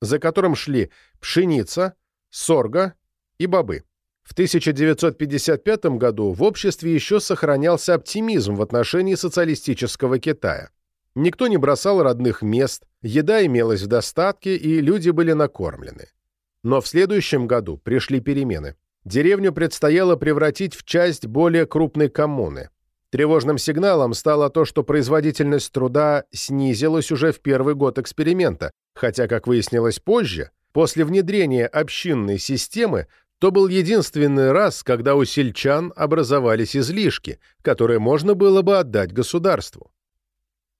за которым шли пшеница, сорга и бобы. В 1955 году в обществе еще сохранялся оптимизм в отношении социалистического Китая. Никто не бросал родных мест, еда имелась в достатке, и люди были накормлены. Но в следующем году пришли перемены. Деревню предстояло превратить в часть более крупной коммуны. Тревожным сигналом стало то, что производительность труда снизилась уже в первый год эксперимента, хотя, как выяснилось позже, после внедрения общинной системы то был единственный раз, когда у сельчан образовались излишки, которые можно было бы отдать государству.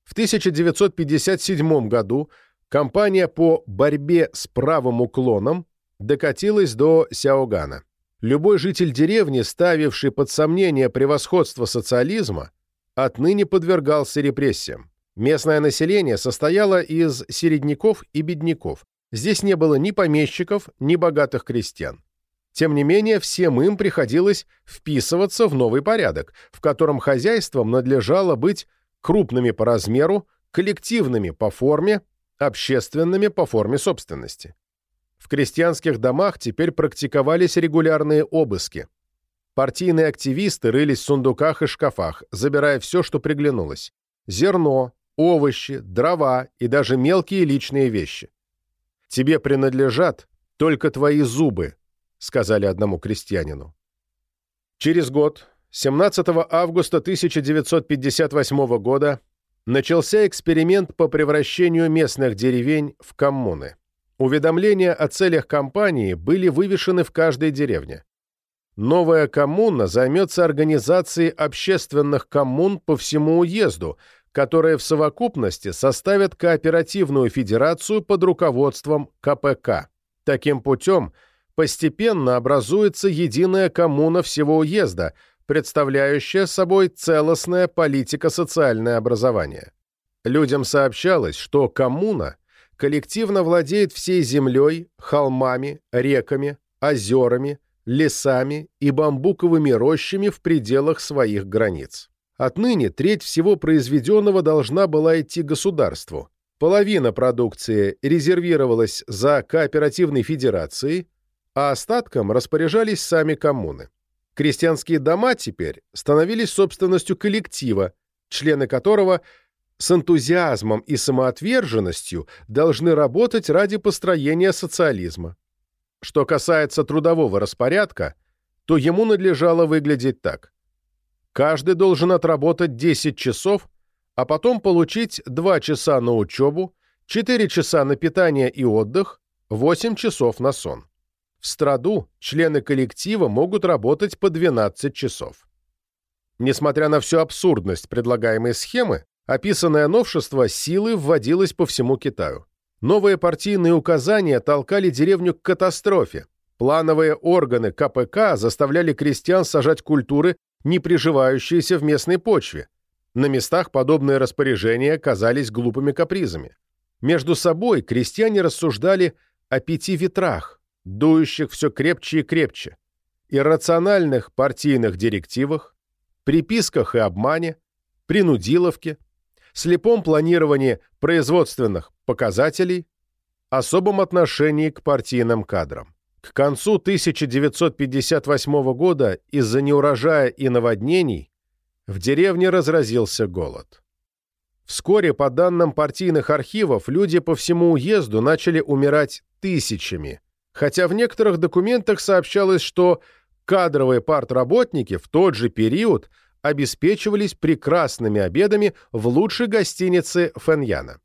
В 1957 году кампания по борьбе с правым уклоном докатилась до Сяогана. Любой житель деревни, ставивший под сомнение превосходство социализма, отныне подвергался репрессиям. Местное население состояло из середняков и бедняков. Здесь не было ни помещиков, ни богатых крестьян. Тем не менее, всем им приходилось вписываться в новый порядок, в котором хозяйствам надлежало быть крупными по размеру, коллективными по форме, общественными по форме собственности. В крестьянских домах теперь практиковались регулярные обыски. Партийные активисты рылись в сундуках и шкафах, забирая все, что приглянулось. Зерно, овощи, дрова и даже мелкие личные вещи. «Тебе принадлежат только твои зубы», — сказали одному крестьянину. Через год, 17 августа 1958 года, начался эксперимент по превращению местных деревень в коммуны. Уведомления о целях кампании были вывешены в каждой деревне. Новая коммуна займется организацией общественных коммун по всему уезду, которые в совокупности составят кооперативную федерацию под руководством КПК. Таким путем постепенно образуется единая коммуна всего уезда, представляющая собой целостное политико-социальное образование. Людям сообщалось, что коммуна – коллективно владеет всей землей, холмами, реками, озерами, лесами и бамбуковыми рощами в пределах своих границ. Отныне треть всего произведенного должна была идти государству. Половина продукции резервировалась за кооперативной федерацией, а остатком распоряжались сами коммуны. Крестьянские дома теперь становились собственностью коллектива, члены которого – с энтузиазмом и самоотверженностью должны работать ради построения социализма. Что касается трудового распорядка, то ему надлежало выглядеть так. Каждый должен отработать 10 часов, а потом получить 2 часа на учебу, 4 часа на питание и отдых, 8 часов на сон. В страду члены коллектива могут работать по 12 часов. Несмотря на всю абсурдность предлагаемой схемы, описанное новшество силы вводилось по всему Китаю. Новые партийные указания толкали деревню к катастрофе. Плановые органы КПК заставляли крестьян сажать культуры, не приживающиеся в местной почве. На местах подобные распоряжения казались глупыми капризами. Между собой крестьяне рассуждали о пяти ветрах, дующих все крепче и крепче, иррациональных партийных директивах, приписках и обмане, принудиловке, слепом планировании производственных показателей, особом отношении к партийным кадрам. К концу 1958 года из-за неурожая и наводнений в деревне разразился голод. Вскоре, по данным партийных архивов, люди по всему уезду начали умирать тысячами, хотя в некоторых документах сообщалось, что кадровые партработники в тот же период обеспечивались прекрасными обедами в лучшей гостинице Фэньяна.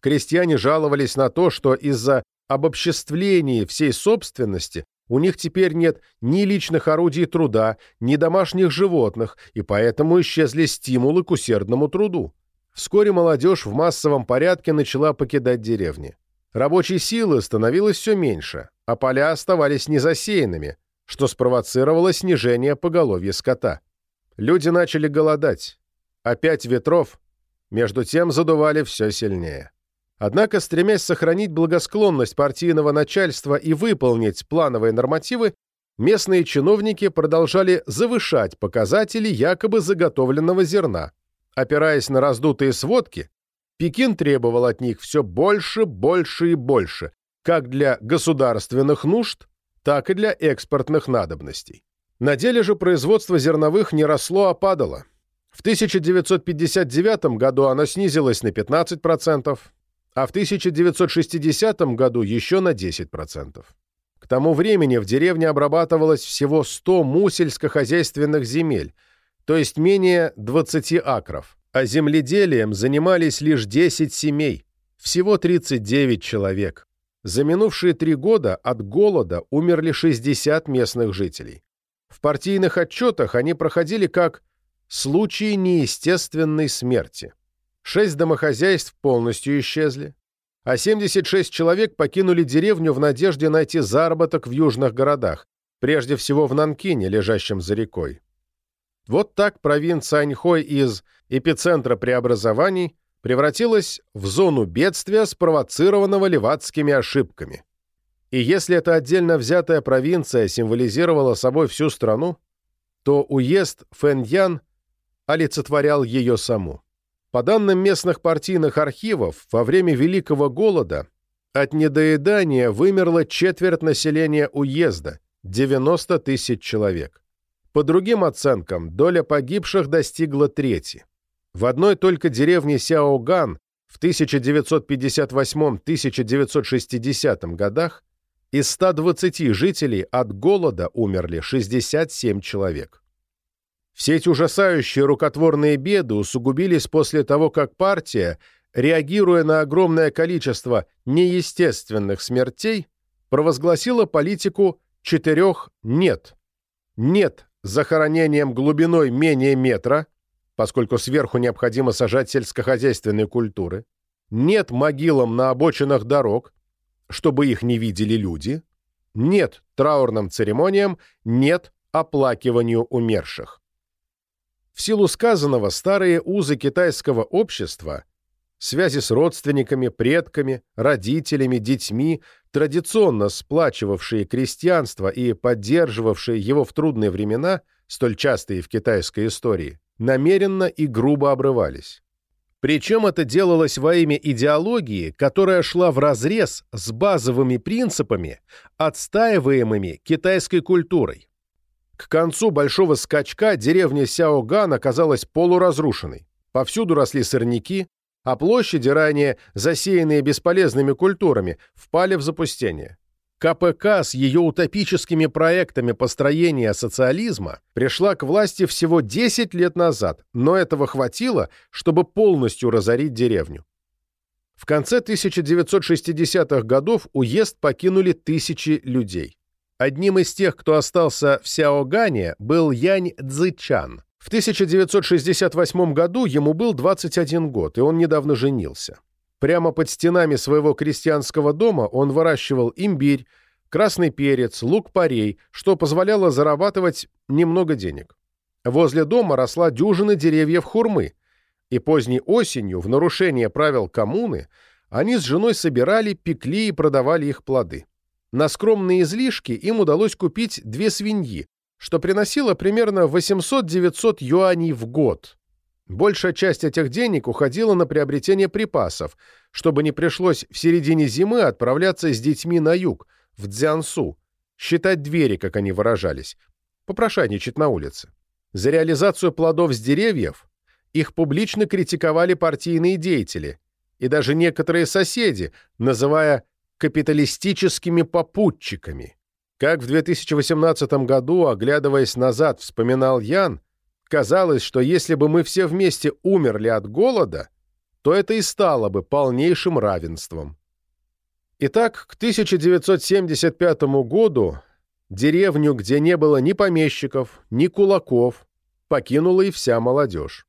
Крестьяне жаловались на то, что из-за обобществления всей собственности у них теперь нет ни личных орудий труда, ни домашних животных, и поэтому исчезли стимулы к усердному труду. Вскоре молодежь в массовом порядке начала покидать деревни. Рабочей силы становилось все меньше, а поля оставались незасеянными, что спровоцировало снижение поголовья скота. Люди начали голодать, а пять ветров между тем задували все сильнее. Однако, стремясь сохранить благосклонность партийного начальства и выполнить плановые нормативы, местные чиновники продолжали завышать показатели якобы заготовленного зерна. Опираясь на раздутые сводки, Пекин требовал от них все больше, больше и больше, как для государственных нужд, так и для экспортных надобностей. На деле же производство зерновых не росло, а падало. В 1959 году оно снизилось на 15%, а в 1960 году еще на 10%. К тому времени в деревне обрабатывалось всего 100 му сельскохозяйственных земель, то есть менее 20 акров, а земледелием занимались лишь 10 семей, всего 39 человек. За минувшие три года от голода умерли 60 местных жителей. В партийных отчетах они проходили как «случаи неестественной смерти». Шесть домохозяйств полностью исчезли, а 76 человек покинули деревню в надежде найти заработок в южных городах, прежде всего в Нанкине, лежащем за рекой. Вот так провинция Аньхой из эпицентра преобразований превратилась в зону бедствия, спровоцированного левацкими ошибками. И если эта отдельно взятая провинция символизировала собой всю страну, то уезд Фэньян олицетворял ее саму. По данным местных партийных архивов, во время Великого Голода от недоедания вымерло четверть населения уезда – 90 тысяч человек. По другим оценкам, доля погибших достигла трети. В одной только деревне Сяоган в 1958-1960 годах из 120 жителей от голода умерли 67 человек. Все эти ужасающие рукотворные беды усугубились после того, как партия, реагируя на огромное количество неестественных смертей, провозгласила политику четырех «нет». «Нет» захоронением глубиной менее метра, поскольку сверху необходимо сажать сельскохозяйственные культуры, нет могилам на обочинах дорог, чтобы их не видели люди, нет траурным церемониям, нет оплакиванию умерших. В силу сказанного, старые узы китайского общества, связи с родственниками, предками, родителями, детьми, традиционно сплачивавшие крестьянство и поддерживавшие его в трудные времена, столь частые в китайской истории, намеренно и грубо обрывались. Причем это делалось во имя идеологии, которая шла вразрез с базовыми принципами, отстаиваемыми китайской культурой. К концу большого скачка деревня Сяоган оказалась полуразрушенной. Повсюду росли сорняки, а площади, ранее засеянные бесполезными культурами, впали в запустение. КПК с ее утопическими проектами построения социализма пришла к власти всего 10 лет назад, но этого хватило, чтобы полностью разорить деревню. В конце 1960-х годов уезд покинули тысячи людей. Одним из тех, кто остался в Сяогане, был Янь Цзычан. В 1968 году ему был 21 год, и он недавно женился. Прямо под стенами своего крестьянского дома он выращивал имбирь, красный перец, лук-порей, что позволяло зарабатывать немного денег. Возле дома росла дюжина деревьев хурмы, и поздней осенью, в нарушение правил коммуны, они с женой собирали, пекли и продавали их плоды. На скромные излишки им удалось купить две свиньи, что приносило примерно 800-900 юаней в год. Большая часть этих денег уходила на приобретение припасов, чтобы не пришлось в середине зимы отправляться с детьми на юг, в Дзянсу, считать двери, как они выражались, попрошайничать на улице. За реализацию плодов с деревьев их публично критиковали партийные деятели и даже некоторые соседи, называя капиталистическими попутчиками. Как в 2018 году, оглядываясь назад, вспоминал Ян, казалось, что если бы мы все вместе умерли от голода, то это и стало бы полнейшим равенством. Итак, к 1975 году деревню, где не было ни помещиков, ни кулаков, покинула и вся молодежь.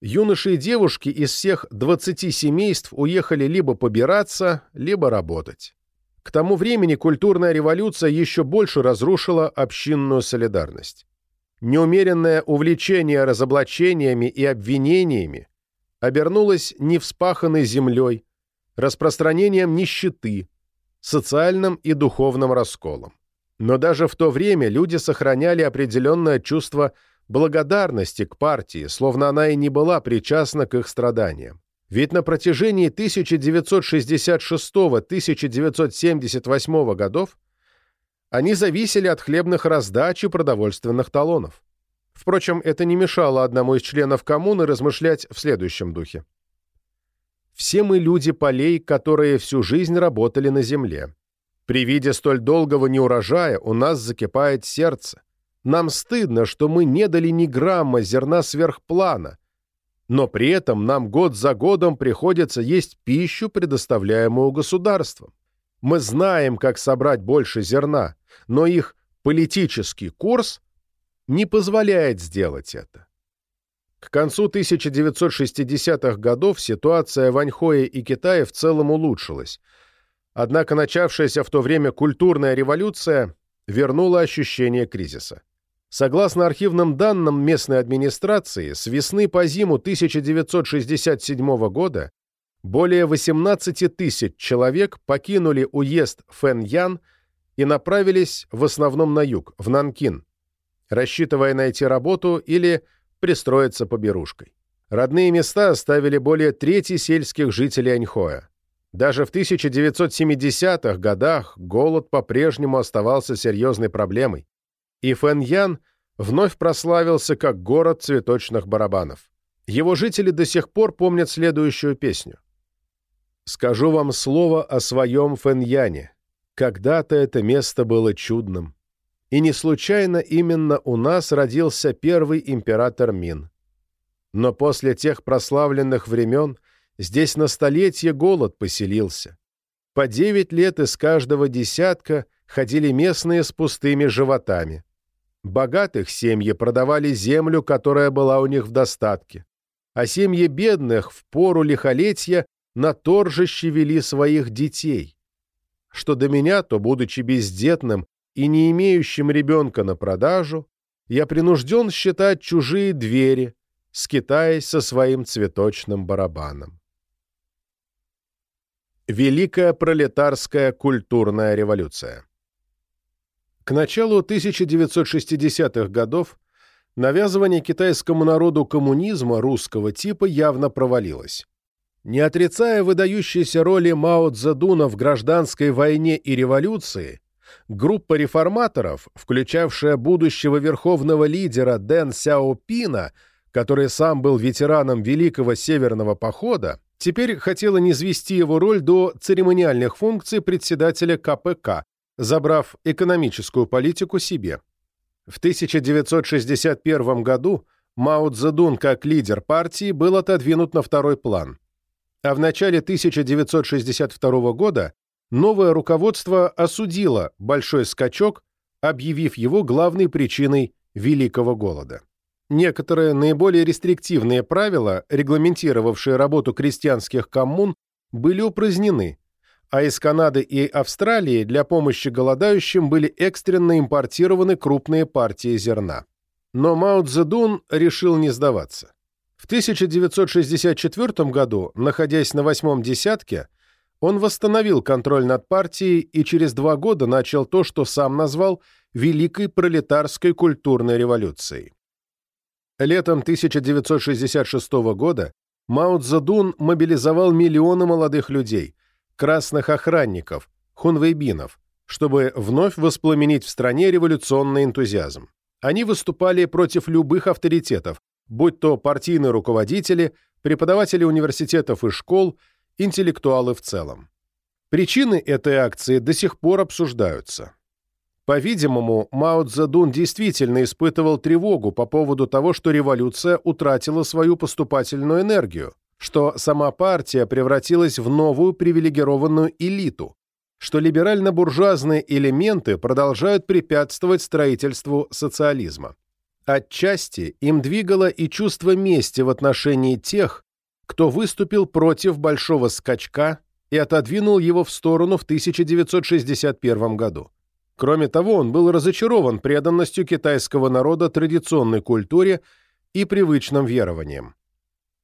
Юноши и девушки из всех 20 семейств уехали либо побираться, либо работать. К тому времени культурная революция еще больше разрушила общинную солидарность. Неумеренное увлечение разоблачениями и обвинениями обернулось невспаханной землей, распространением нищеты, социальным и духовным расколом. Но даже в то время люди сохраняли определенное чувство благодарности к партии, словно она и не была причастна к их страданиям. Ведь на протяжении 1966-1978 годов они зависели от хлебных раздач и продовольственных талонов. Впрочем, это не мешало одному из членов коммуны размышлять в следующем духе. «Все мы люди полей, которые всю жизнь работали на земле. При виде столь долгого неурожая у нас закипает сердце. Нам стыдно, что мы не дали ни грамма зерна сверхплана, но при этом нам год за годом приходится есть пищу, предоставляемую государством. Мы знаем, как собрать больше зерна, но их политический курс не позволяет сделать это. К концу 1960-х годов ситуация в Аньхое и Китае в целом улучшилась, однако начавшаяся в то время культурная революция вернула ощущение кризиса. Согласно архивным данным местной администрации, с весны по зиму 1967 года более 18 тысяч человек покинули уезд Фэньян и направились в основном на юг, в Нанкин, рассчитывая найти работу или пристроиться поберушкой. Родные места оставили более трети сельских жителей Аньхоя. Даже в 1970-х годах голод по-прежнему оставался серьезной проблемой и Фэньян вновь прославился как город цветочных барабанов. Его жители до сих пор помнят следующую песню. «Скажу вам слово о своем Фэньяне. Когда-то это место было чудным. И не случайно именно у нас родился первый император Мин. Но после тех прославленных времен здесь на столетие голод поселился. По девять лет из каждого десятка ходили местные с пустыми животами. Богатых семьи продавали землю, которая была у них в достатке, а семьи бедных в пору лихолетия на торжище вели своих детей. Что до меня, то, будучи бездетным и не имеющим ребенка на продажу, я принужден считать чужие двери, скитаясь со своим цветочным барабаном. Великая пролетарская культурная революция к началу 1960-х годов навязывание китайскому народу коммунизма русского типа явно провалилось. Не отрицая выдающейся роли Мао Цзэдуна в гражданской войне и революции, группа реформаторов, включавшая будущего верховного лидера Дэн Сяопина, который сам был ветераном Великого Северного похода, теперь хотела низвести его роль до церемониальных функций председателя КПК, забрав экономическую политику себе. В 1961 году Мао Цзэдун как лидер партии был отодвинут на второй план. а в начале 1962 года новое руководство осудило большой скачок, объявив его главной причиной Великого голода. Некоторые наиболее рестриктивные правила, регламентировавшие работу крестьянских коммун, были упразднены, а из Канады и Австралии для помощи голодающим были экстренно импортированы крупные партии зерна. Но Мао Цзэдун решил не сдаваться. В 1964 году, находясь на восьмом десятке, он восстановил контроль над партией и через два года начал то, что сам назвал Великой пролетарской культурной революцией. Летом 1966 года Мао Цзэдун мобилизовал миллионы молодых людей, красных охранников, хунвейбинов, чтобы вновь воспламенить в стране революционный энтузиазм. Они выступали против любых авторитетов, будь то партийные руководители, преподаватели университетов и школ, интеллектуалы в целом. Причины этой акции до сих пор обсуждаются. По-видимому, Мао Цзэдун действительно испытывал тревогу по поводу того, что революция утратила свою поступательную энергию, что сама партия превратилась в новую привилегированную элиту, что либерально-буржуазные элементы продолжают препятствовать строительству социализма. Отчасти им двигало и чувство мести в отношении тех, кто выступил против большого скачка и отодвинул его в сторону в 1961 году. Кроме того, он был разочарован преданностью китайского народа традиционной культуре и привычным верованиям.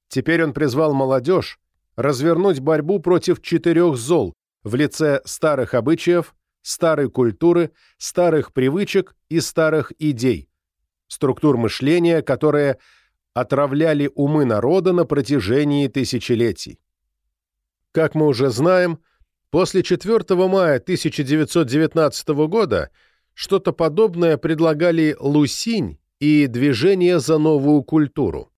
Теперь он призвал молодежь развернуть борьбу против четырех зол в лице старых обычаев, старой культуры, старых привычек и старых идей, структур мышления, которые отравляли умы народа на протяжении тысячелетий. Как мы уже знаем, После 4 мая 1919 года что-то подобное предлагали Лусинь и Движение за новую культуру.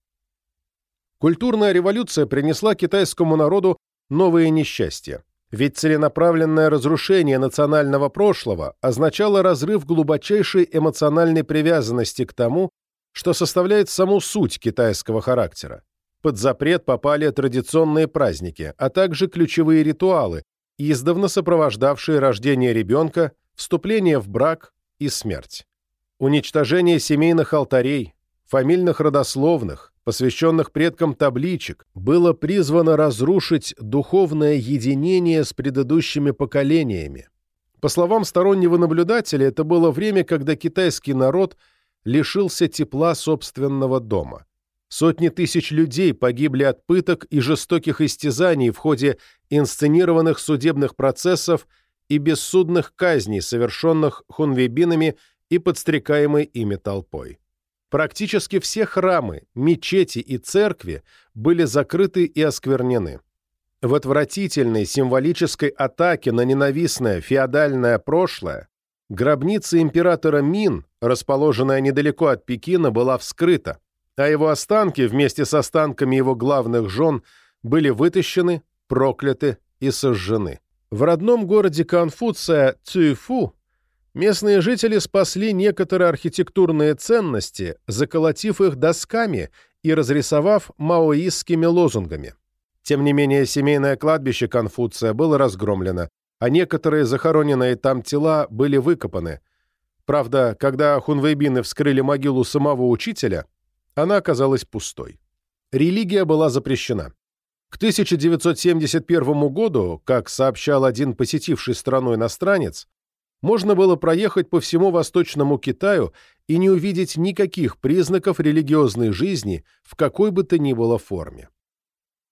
Культурная революция принесла китайскому народу новые несчастья. Ведь целенаправленное разрушение национального прошлого означало разрыв глубочайшей эмоциональной привязанности к тому, что составляет саму суть китайского характера. Под запрет попали традиционные праздники, а также ключевые ритуалы, издавна сопровождавшие рождение ребенка, вступление в брак и смерть. Уничтожение семейных алтарей, фамильных родословных, посвященных предкам табличек, было призвано разрушить духовное единение с предыдущими поколениями. По словам стороннего наблюдателя, это было время, когда китайский народ лишился тепла собственного дома. Сотни тысяч людей погибли от пыток и жестоких истязаний в ходе инсценированных судебных процессов и бессудных казней, совершенных хунвейбинами и подстрекаемой ими толпой. Практически все храмы, мечети и церкви были закрыты и осквернены. В отвратительной символической атаке на ненавистное феодальное прошлое гробница императора Мин, расположенная недалеко от Пекина, была вскрыта, а его останки вместе с останками его главных жен были вытащены, прокляты и сожжены. В родном городе Конфуция Цюйфу местные жители спасли некоторые архитектурные ценности, заколотив их досками и разрисовав маоистскими лозунгами. Тем не менее, семейное кладбище Конфуция было разгромлено, а некоторые захороненные там тела были выкопаны. Правда, когда хунвейбины вскрыли могилу самого учителя, она оказалась пустой. Религия была запрещена. К 1971 году, как сообщал один посетивший страну иностранец, можно было проехать по всему Восточному Китаю и не увидеть никаких признаков религиозной жизни в какой бы то ни было форме.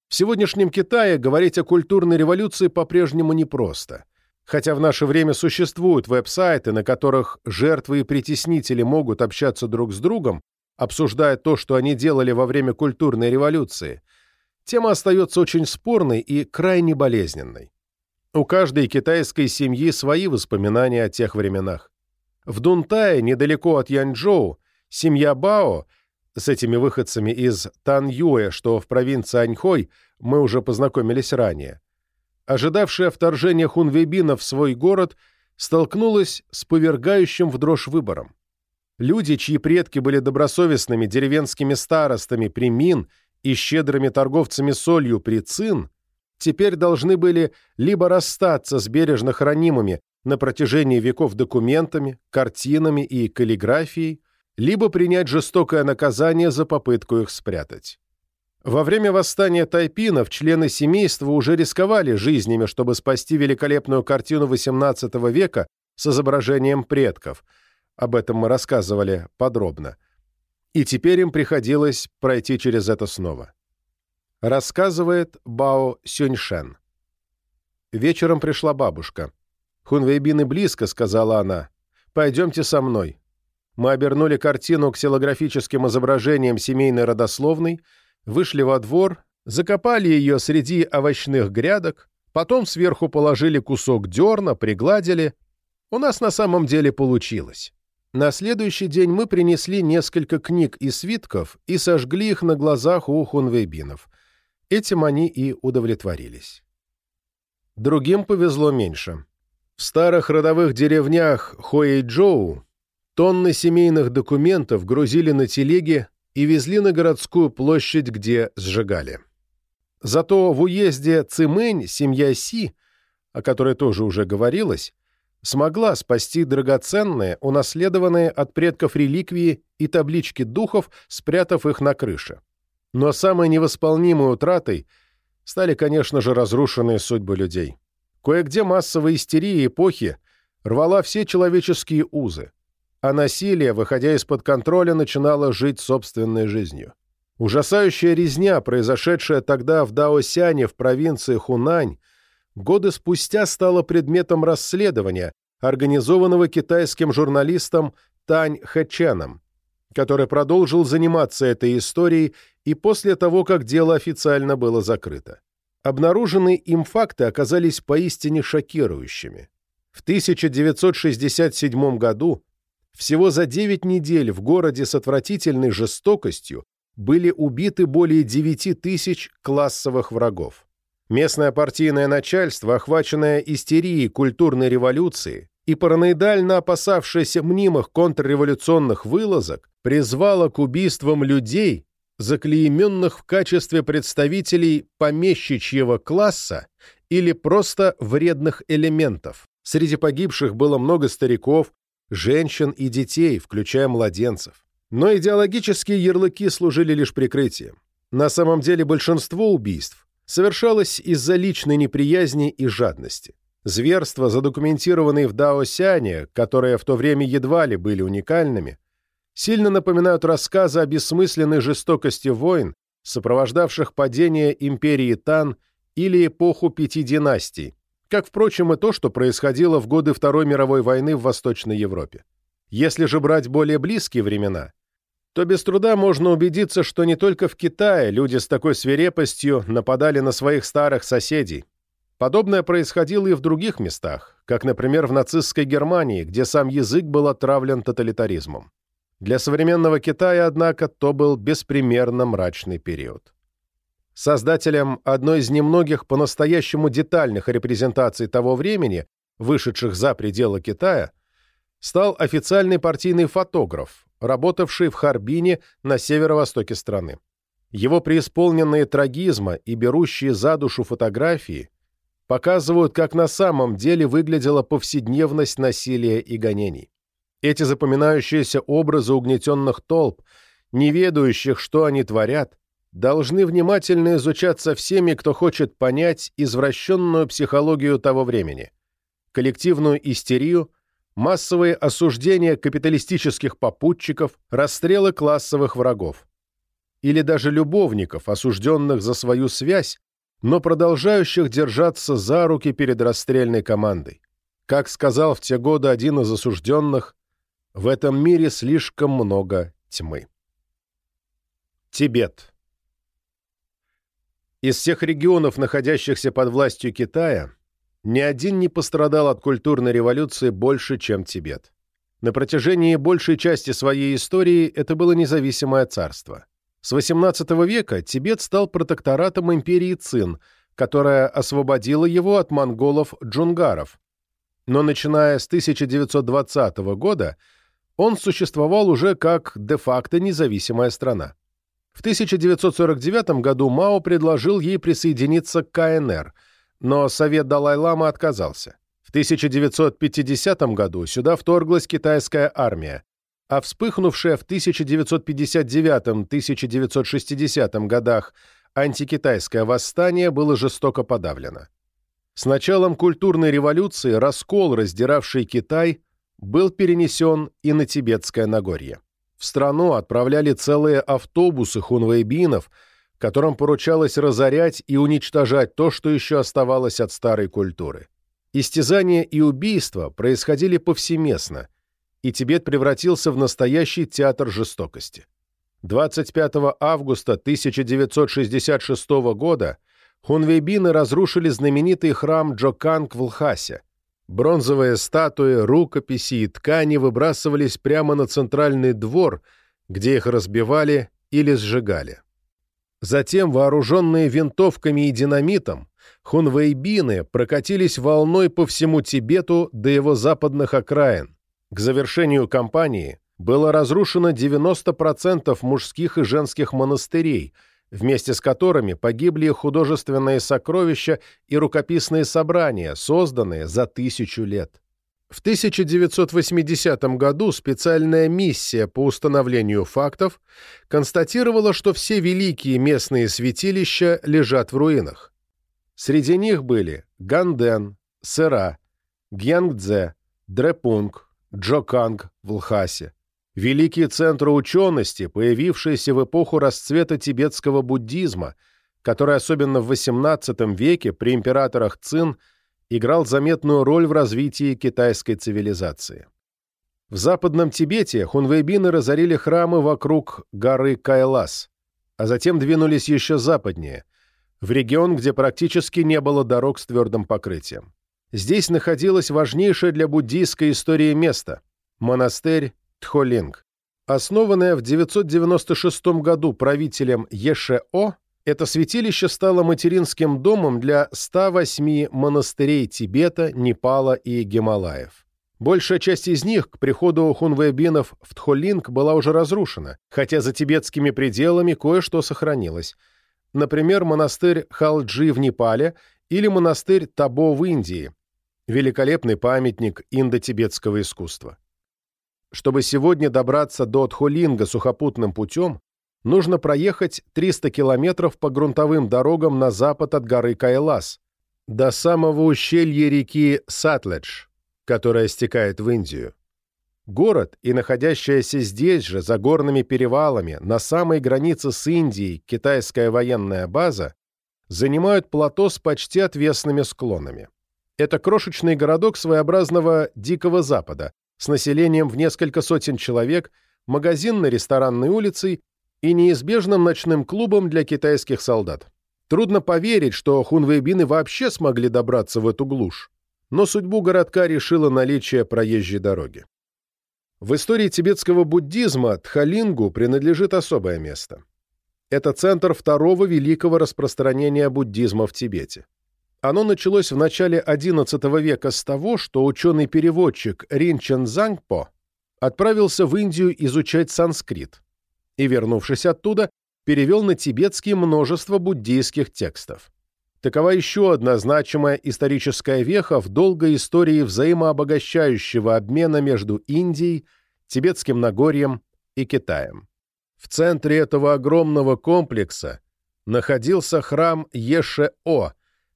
В сегодняшнем Китае говорить о культурной революции по-прежнему непросто. Хотя в наше время существуют веб-сайты, на которых жертвы и притеснители могут общаться друг с другом, обсуждая то, что они делали во время культурной революции, тема остается очень спорной и крайне болезненной. У каждой китайской семьи свои воспоминания о тех временах. В Дунтае, недалеко от Янчжоу, семья Бао с этими выходцами из Таньюэ, что в провинции Аньхой, мы уже познакомились ранее, ожидавшая вторжения хунвейбина в свой город, столкнулась с повергающим в дрожь выбором. Люди, чьи предки были добросовестными деревенскими старостами при Мин и щедрыми торговцами солью при Цин, теперь должны были либо расстаться с бережно хранимыми на протяжении веков документами, картинами и каллиграфией, либо принять жестокое наказание за попытку их спрятать. Во время восстания тайпинов члены семейства уже рисковали жизнями, чтобы спасти великолепную картину XVIII века с изображением предков. Об этом мы рассказывали подробно. И теперь им приходилось пройти через это снова. Рассказывает Бао Сюньшен. Вечером пришла бабушка. «Хунвейбины близко», — сказала она. «Пойдемте со мной». Мы обернули картину ксилографическим изображением семейной родословной, вышли во двор, закопали ее среди овощных грядок, потом сверху положили кусок дерна, пригладили. У нас на самом деле получилось. На следующий день мы принесли несколько книг и свитков и сожгли их на глазах у хунвейбинов. Этим они и удовлетворились. Другим повезло меньше. В старых родовых деревнях Хоэй-Джоу тонны семейных документов грузили на телеги и везли на городскую площадь, где сжигали. Зато в уезде Цимэнь семья Си, о которой тоже уже говорилось, смогла спасти драгоценные, унаследованные от предков реликвии и таблички духов, спрятав их на крыше. Но самой невосполнимой утратой стали, конечно же, разрушенные судьбы людей. Кое-где массовая истерия эпохи рвала все человеческие узы, а насилие, выходя из-под контроля, начинало жить собственной жизнью. Ужасающая резня, произошедшая тогда в Даосяне в провинции Хунань, годы спустя стала предметом расследования, организованного китайским журналистом Тань Хэченом, который продолжил заниматься этой историей и после того, как дело официально было закрыто. Обнаруженные им факты оказались поистине шокирующими. В 1967 году, всего за 9 недель в городе с отвратительной жестокостью были убиты более 9 тысяч классовых врагов. Местное партийное начальство, охваченное истерией культурной революции и параноидально опасавшееся мнимых контрреволюционных вылазок, призвало к убийствам людей, заклейменных в качестве представителей помещичьего класса или просто вредных элементов. Среди погибших было много стариков, женщин и детей, включая младенцев. Но идеологические ярлыки служили лишь прикрытием. На самом деле большинство убийств совершалось из-за личной неприязни и жадности. Зверства, задокументированные в Даосяне, которые в то время едва ли были уникальными, сильно напоминают рассказы о бессмысленной жестокости войн, сопровождавших падение империи Тан или эпоху пяти династий, как, впрочем, и то, что происходило в годы Второй мировой войны в Восточной Европе. Если же брать более близкие времена, то без труда можно убедиться, что не только в Китае люди с такой свирепостью нападали на своих старых соседей. Подобное происходило и в других местах, как, например, в нацистской Германии, где сам язык был отравлен тоталитаризмом. Для современного Китая, однако, то был беспримерно мрачный период. Создателем одной из немногих по-настоящему детальных репрезентаций того времени, вышедших за пределы Китая, стал официальный партийный фотограф, работавший в Харбине на северо-востоке страны. Его преисполненные трагизма и берущие за душу фотографии показывают, как на самом деле выглядела повседневность насилия и гонений. Эти запоминающиеся образы угнетенных толп, не ведающих, что они творят, должны внимательно изучаться всеми, кто хочет понять извращенную психологию того времени, коллективную истерию, массовые осуждения капиталистических попутчиков, расстрелы классовых врагов. Или даже любовников, осужденных за свою связь, но продолжающих держаться за руки перед расстрельной командой. Как сказал в те годы один из осужденных, в этом мире слишком много тьмы. Тибет. Из всех регионов, находящихся под властью Китая, ни один не пострадал от культурной революции больше, чем Тибет. На протяжении большей части своей истории это было независимое царство. С XVIII века Тибет стал протекторатом империи Цин, которая освободила его от монголов-джунгаров. Но начиная с 1920 года он существовал уже как де-факто независимая страна. В 1949 году Мао предложил ей присоединиться к КНР, но Совет Далай-Лама отказался. В 1950 году сюда вторглась китайская армия, а вспыхнувшее в 1959-1960 годах антикитайское восстание было жестоко подавлено. С началом культурной революции раскол, раздиравший Китай, был перенесен и на Тибетское Нагорье. В страну отправляли целые автобусы хунвейбинов, которым поручалось разорять и уничтожать то, что еще оставалось от старой культуры. Истязания и убийства происходили повсеместно, и Тибет превратился в настоящий театр жестокости. 25 августа 1966 года хунвейбины разрушили знаменитый храм Джоканг в Лхасе, Бронзовые статуи, рукописи и ткани выбрасывались прямо на центральный двор, где их разбивали или сжигали. Затем, вооруженные винтовками и динамитом, хунвейбины прокатились волной по всему Тибету до его западных окраин. К завершению кампании было разрушено 90% мужских и женских монастырей – вместе с которыми погибли художественные сокровища и рукописные собрания, созданные за тысячу лет. В 1980 году специальная миссия по установлению фактов констатировала, что все великие местные святилища лежат в руинах. Среди них были Ганден, Сера, Гьянгдзе, Дрепунг, Джоканг в Лхасе, великие центры учености, появившиеся в эпоху расцвета тибетского буддизма, который особенно в XVIII веке при императорах Цин играл заметную роль в развитии китайской цивилизации. В Западном Тибете хунвейбины разорили храмы вокруг горы Кайлас, а затем двинулись еще западнее, в регион, где практически не было дорог с твердым покрытием. Здесь находилось важнейшее для буддийской истории место – монастырь Тхолинг. Основанное в 996 году правителем Ешео, это святилище стало материнским домом для 108 монастырей Тибета, Непала и Гималаев. Большая часть из них к приходу хунвейбинов в Тхолинг была уже разрушена, хотя за тибетскими пределами кое-что сохранилось. Например, монастырь Халджи в Непале или монастырь Табо в Индии, великолепный памятник индо-тибетского искусства. Чтобы сегодня добраться до Тхолинга сухопутным путем, нужно проехать 300 километров по грунтовым дорогам на запад от горы Кайлас, до самого ущелья реки Сатледж, которая стекает в Индию. Город и находящаяся здесь же, за горными перевалами, на самой границе с Индией, китайская военная база, занимают плато с почти отвесными склонами. Это крошечный городок своеобразного Дикого Запада, с населением в несколько сотен человек, магазинно-ресторанной улицей и неизбежным ночным клубом для китайских солдат. Трудно поверить, что хунвейбины вообще смогли добраться в эту глушь, но судьбу городка решило наличие проезжей дороги. В истории тибетского буддизма Тхалингу принадлежит особое место. Это центр второго великого распространения буддизма в Тибете. Оно началось в начале XI века с того, что ученый-переводчик Ринчен Зангпо отправился в Индию изучать санскрит и, вернувшись оттуда, перевел на тибетский множество буддийских текстов. Такова еще одна значимая историческая веха в долгой истории взаимообогащающего обмена между Индией, Тибетским Нагорьем и Китаем. В центре этого огромного комплекса находился храм Еше-О,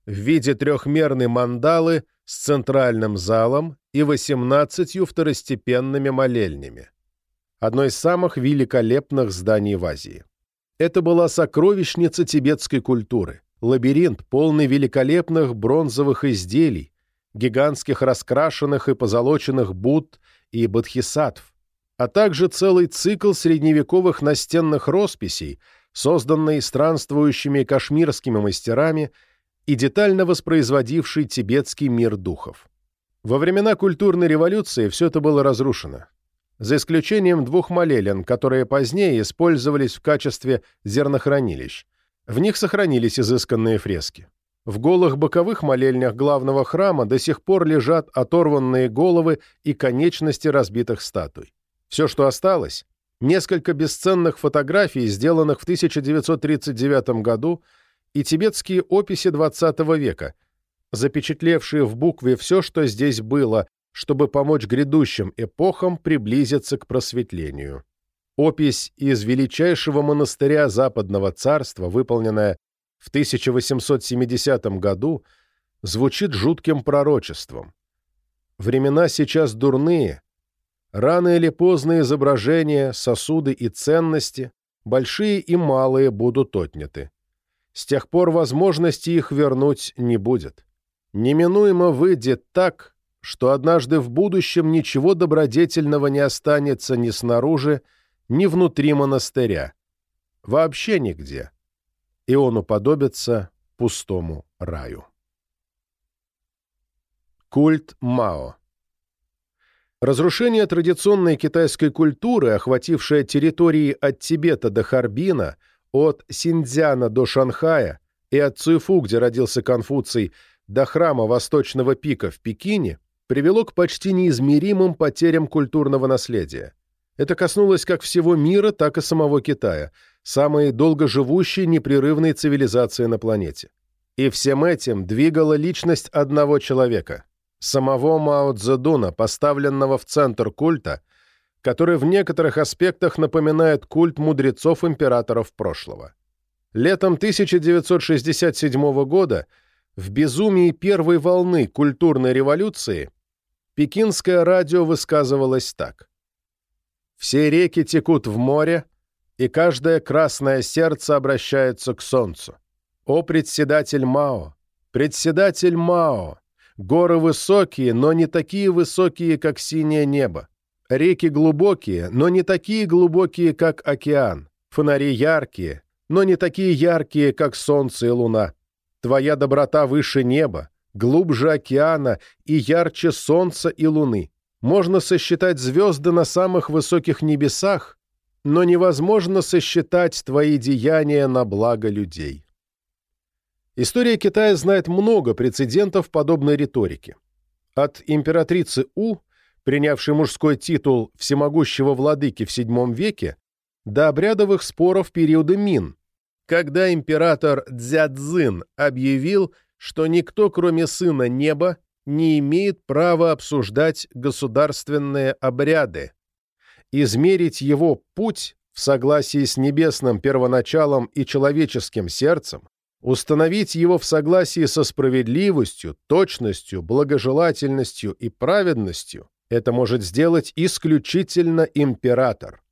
в виде трехмерной мандалы с центральным залом и 18 второстепенными молельнями. Одно из самых великолепных зданий в Азии. Это была сокровищница тибетской культуры, лабиринт, полный великолепных бронзовых изделий, гигантских раскрашенных и позолоченных Будд и бодхисаттв, а также целый цикл средневековых настенных росписей, созданный странствующими кашмирскими мастерами – и детально воспроизводивший тибетский мир духов. Во времена культурной революции все это было разрушено, за исключением двух молелен, которые позднее использовались в качестве зернохранилищ. В них сохранились изысканные фрески. В голых боковых молельнях главного храма до сих пор лежат оторванные головы и конечности разбитых статуй. Все, что осталось, несколько бесценных фотографий, сделанных в 1939 году, и тибетские описи XX века, запечатлевшие в букве все, что здесь было, чтобы помочь грядущим эпохам приблизиться к просветлению. Опись из величайшего монастыря Западного царства, выполненная в 1870 году, звучит жутким пророчеством. Времена сейчас дурные. Рано или поздно изображения, сосуды и ценности, большие и малые, будут отняты. С тех пор возможности их вернуть не будет. Неминуемо выйдет так, что однажды в будущем ничего добродетельного не останется ни снаружи, ни внутри монастыря. Вообще нигде. И он уподобится пустому раю. Культ Мао Разрушение традиционной китайской культуры, охватившее территории от Тибета до Харбина, от Синьцзяна до Шанхая и от Цюйфу, где родился Конфуций, до храма Восточного пика в Пекине, привело к почти неизмеримым потерям культурного наследия. Это коснулось как всего мира, так и самого Китая, самой долгоживущей непрерывной цивилизации на планете. И всем этим двигала личность одного человека – самого Мао Цзэдуна, поставленного в центр культа, который в некоторых аспектах напоминает культ мудрецов-императоров прошлого. Летом 1967 года, в безумии первой волны культурной революции, пекинское радио высказывалось так. «Все реки текут в море, и каждое красное сердце обращается к солнцу. О, председатель Мао! Председатель Мао! Горы высокие, но не такие высокие, как синее небо. Реки глубокие, но не такие глубокие, как океан. Фонари яркие, но не такие яркие, как солнце и луна. Твоя доброта выше неба, глубже океана и ярче солнца и луны. Можно сосчитать звезды на самых высоких небесах, но невозможно сосчитать твои деяния на благо людей. История Китая знает много прецедентов подобной риторики. От императрицы У, принявшей мужской титул всемогущего владыки в VII веке, до обрядовых споров периода Мин, когда император Цзядзин объявил, что никто, кроме сына неба, не имеет права обсуждать государственные обряды, измерить его путь в согласии с небесным первоначалом и человеческим сердцем, установить его в согласии со справедливостью, точностью, благожелательностью и праведностью это может сделать исключительно император.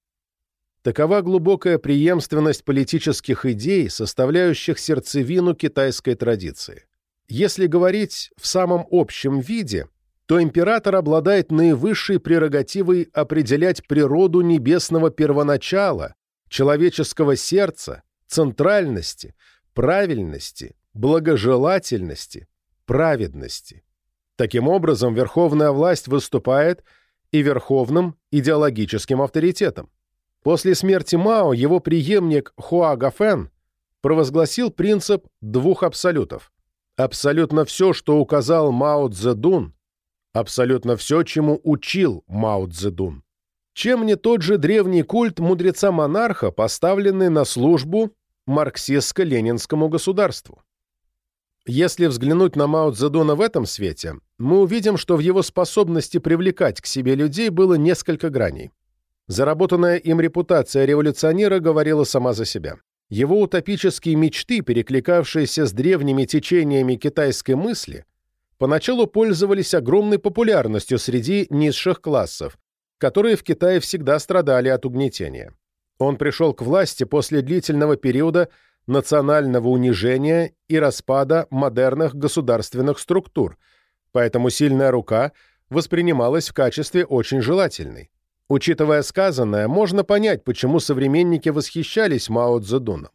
Такова глубокая преемственность политических идей, составляющих сердцевину китайской традиции. Если говорить в самом общем виде, то император обладает наивысшей прерогативой определять природу небесного первоначала, человеческого сердца, центральности, правильности, благожелательности, праведности. Таким образом, верховная власть выступает и верховным идеологическим авторитетом. После смерти Мао его преемник Хуа Гафен провозгласил принцип двух абсолютов. Абсолютно все, что указал Мао Цзэдун, абсолютно все, чему учил Мао Цзэдун. Чем не тот же древний культ мудреца-монарха, поставленный на службу марксистско-ленинскому государству. Если взглянуть на Мао Цзэдуна в этом свете, мы увидим, что в его способности привлекать к себе людей было несколько граней. Заработанная им репутация революционера говорила сама за себя. Его утопические мечты, перекликавшиеся с древними течениями китайской мысли, поначалу пользовались огромной популярностью среди низших классов, которые в Китае всегда страдали от угнетения. Он пришел к власти после длительного периода национального унижения и распада модерных государственных структур, поэтому сильная рука воспринималась в качестве очень желательной. Учитывая сказанное, можно понять, почему современники восхищались Мао Цзэдуном.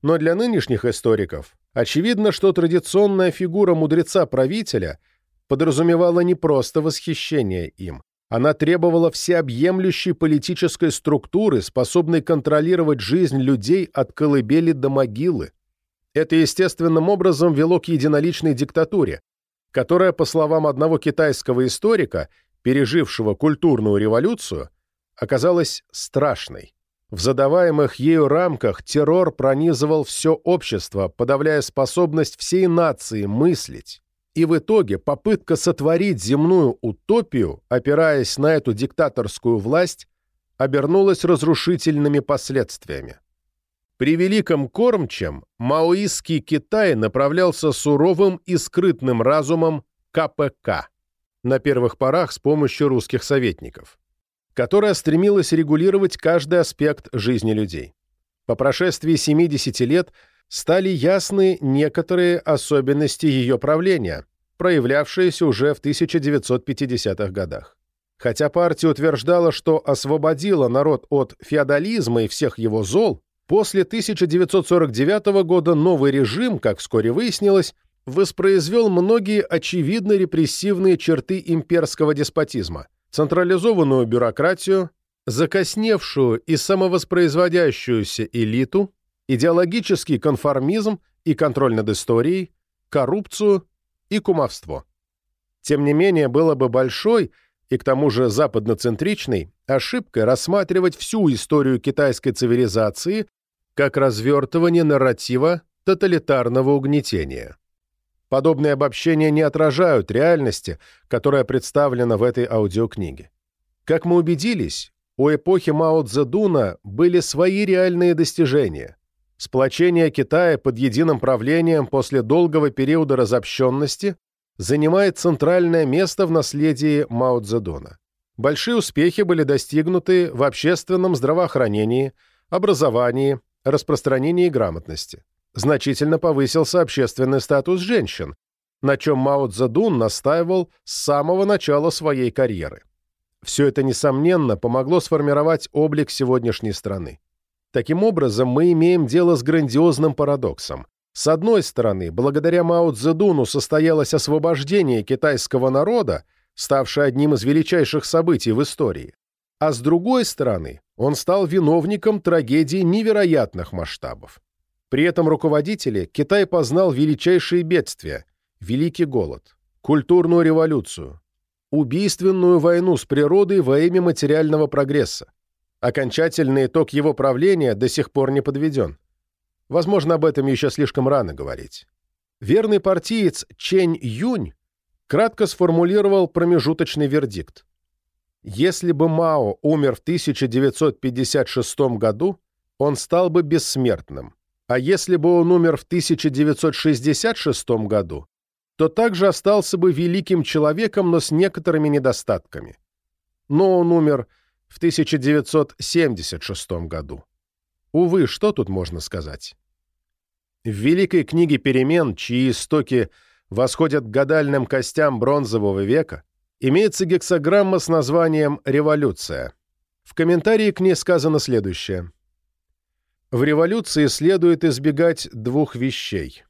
Но для нынешних историков очевидно, что традиционная фигура мудреца-правителя подразумевала не просто восхищение им, она требовала всеобъемлющей политической структуры, способной контролировать жизнь людей от колыбели до могилы. Это естественным образом вело к единоличной диктатуре, которая, по словам одного китайского историка, пережившего культурную революцию, оказалась страшной. В задаваемых ею рамках террор пронизывал все общество, подавляя способность всей нации мыслить. И в итоге попытка сотворить земную утопию, опираясь на эту диктаторскую власть, обернулась разрушительными последствиями. При Великом Кормчем маоистский Китай направлялся суровым и скрытным разумом КПК, на первых порах с помощью русских советников которая стремилась регулировать каждый аспект жизни людей. По прошествии 70 лет стали ясны некоторые особенности ее правления, проявлявшиеся уже в 1950-х годах. Хотя партия утверждала, что освободила народ от феодализма и всех его зол, после 1949 года новый режим, как вскоре выяснилось, воспроизвел многие очевидно репрессивные черты имперского деспотизма – централизованную бюрократию, закосневшую и самовоспроизводящуюся элиту, идеологический конформизм и контроль над историей, коррупцию и кумовство. Тем не менее, было бы большой и к тому же западноцентричной ошибкой рассматривать всю историю китайской цивилизации как развертывание нарратива тоталитарного угнетения. Подобные обобщения не отражают реальности, которая представлена в этой аудиокниге. Как мы убедились, у эпохи Мао Цзэдуна были свои реальные достижения. Сплочение Китая под единым правлением после долгого периода разобщенности занимает центральное место в наследии Мао Цзэдуна. Большие успехи были достигнуты в общественном здравоохранении, образовании, распространении грамотности значительно повысился общественный статус женщин, на чем Мао Цзэдун настаивал с самого начала своей карьеры. Все это, несомненно, помогло сформировать облик сегодняшней страны. Таким образом, мы имеем дело с грандиозным парадоксом. С одной стороны, благодаря Мао Цзэдуну состоялось освобождение китайского народа, ставшее одним из величайших событий в истории. А с другой стороны, он стал виновником трагедии невероятных масштабов. При этом руководители Китай познал величайшие бедствия – Великий голод, культурную революцию, убийственную войну с природой во имя материального прогресса. Окончательный итог его правления до сих пор не подведен. Возможно, об этом еще слишком рано говорить. Верный партиец Чэнь Юнь кратко сформулировал промежуточный вердикт. Если бы Мао умер в 1956 году, он стал бы бессмертным. А если бы он умер в 1966 году, то также остался бы великим человеком, но с некоторыми недостатками. Но он умер в 1976 году. Увы, что тут можно сказать? В Великой книге перемен, чьи истоки восходят к гадальным костям бронзового века, имеется гексограмма с названием «Революция». В комментарии к ней сказано следующее – в революции следует избегать двух вещей.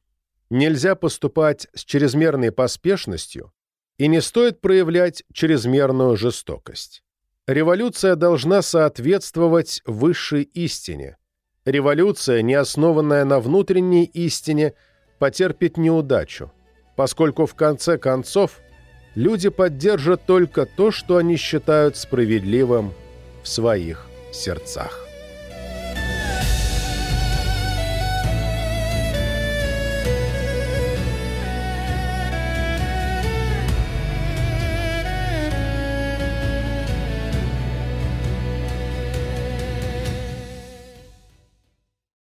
Нельзя поступать с чрезмерной поспешностью и не стоит проявлять чрезмерную жестокость. Революция должна соответствовать высшей истине. Революция, не основанная на внутренней истине, потерпит неудачу, поскольку в конце концов люди поддержат только то, что они считают справедливым в своих сердцах.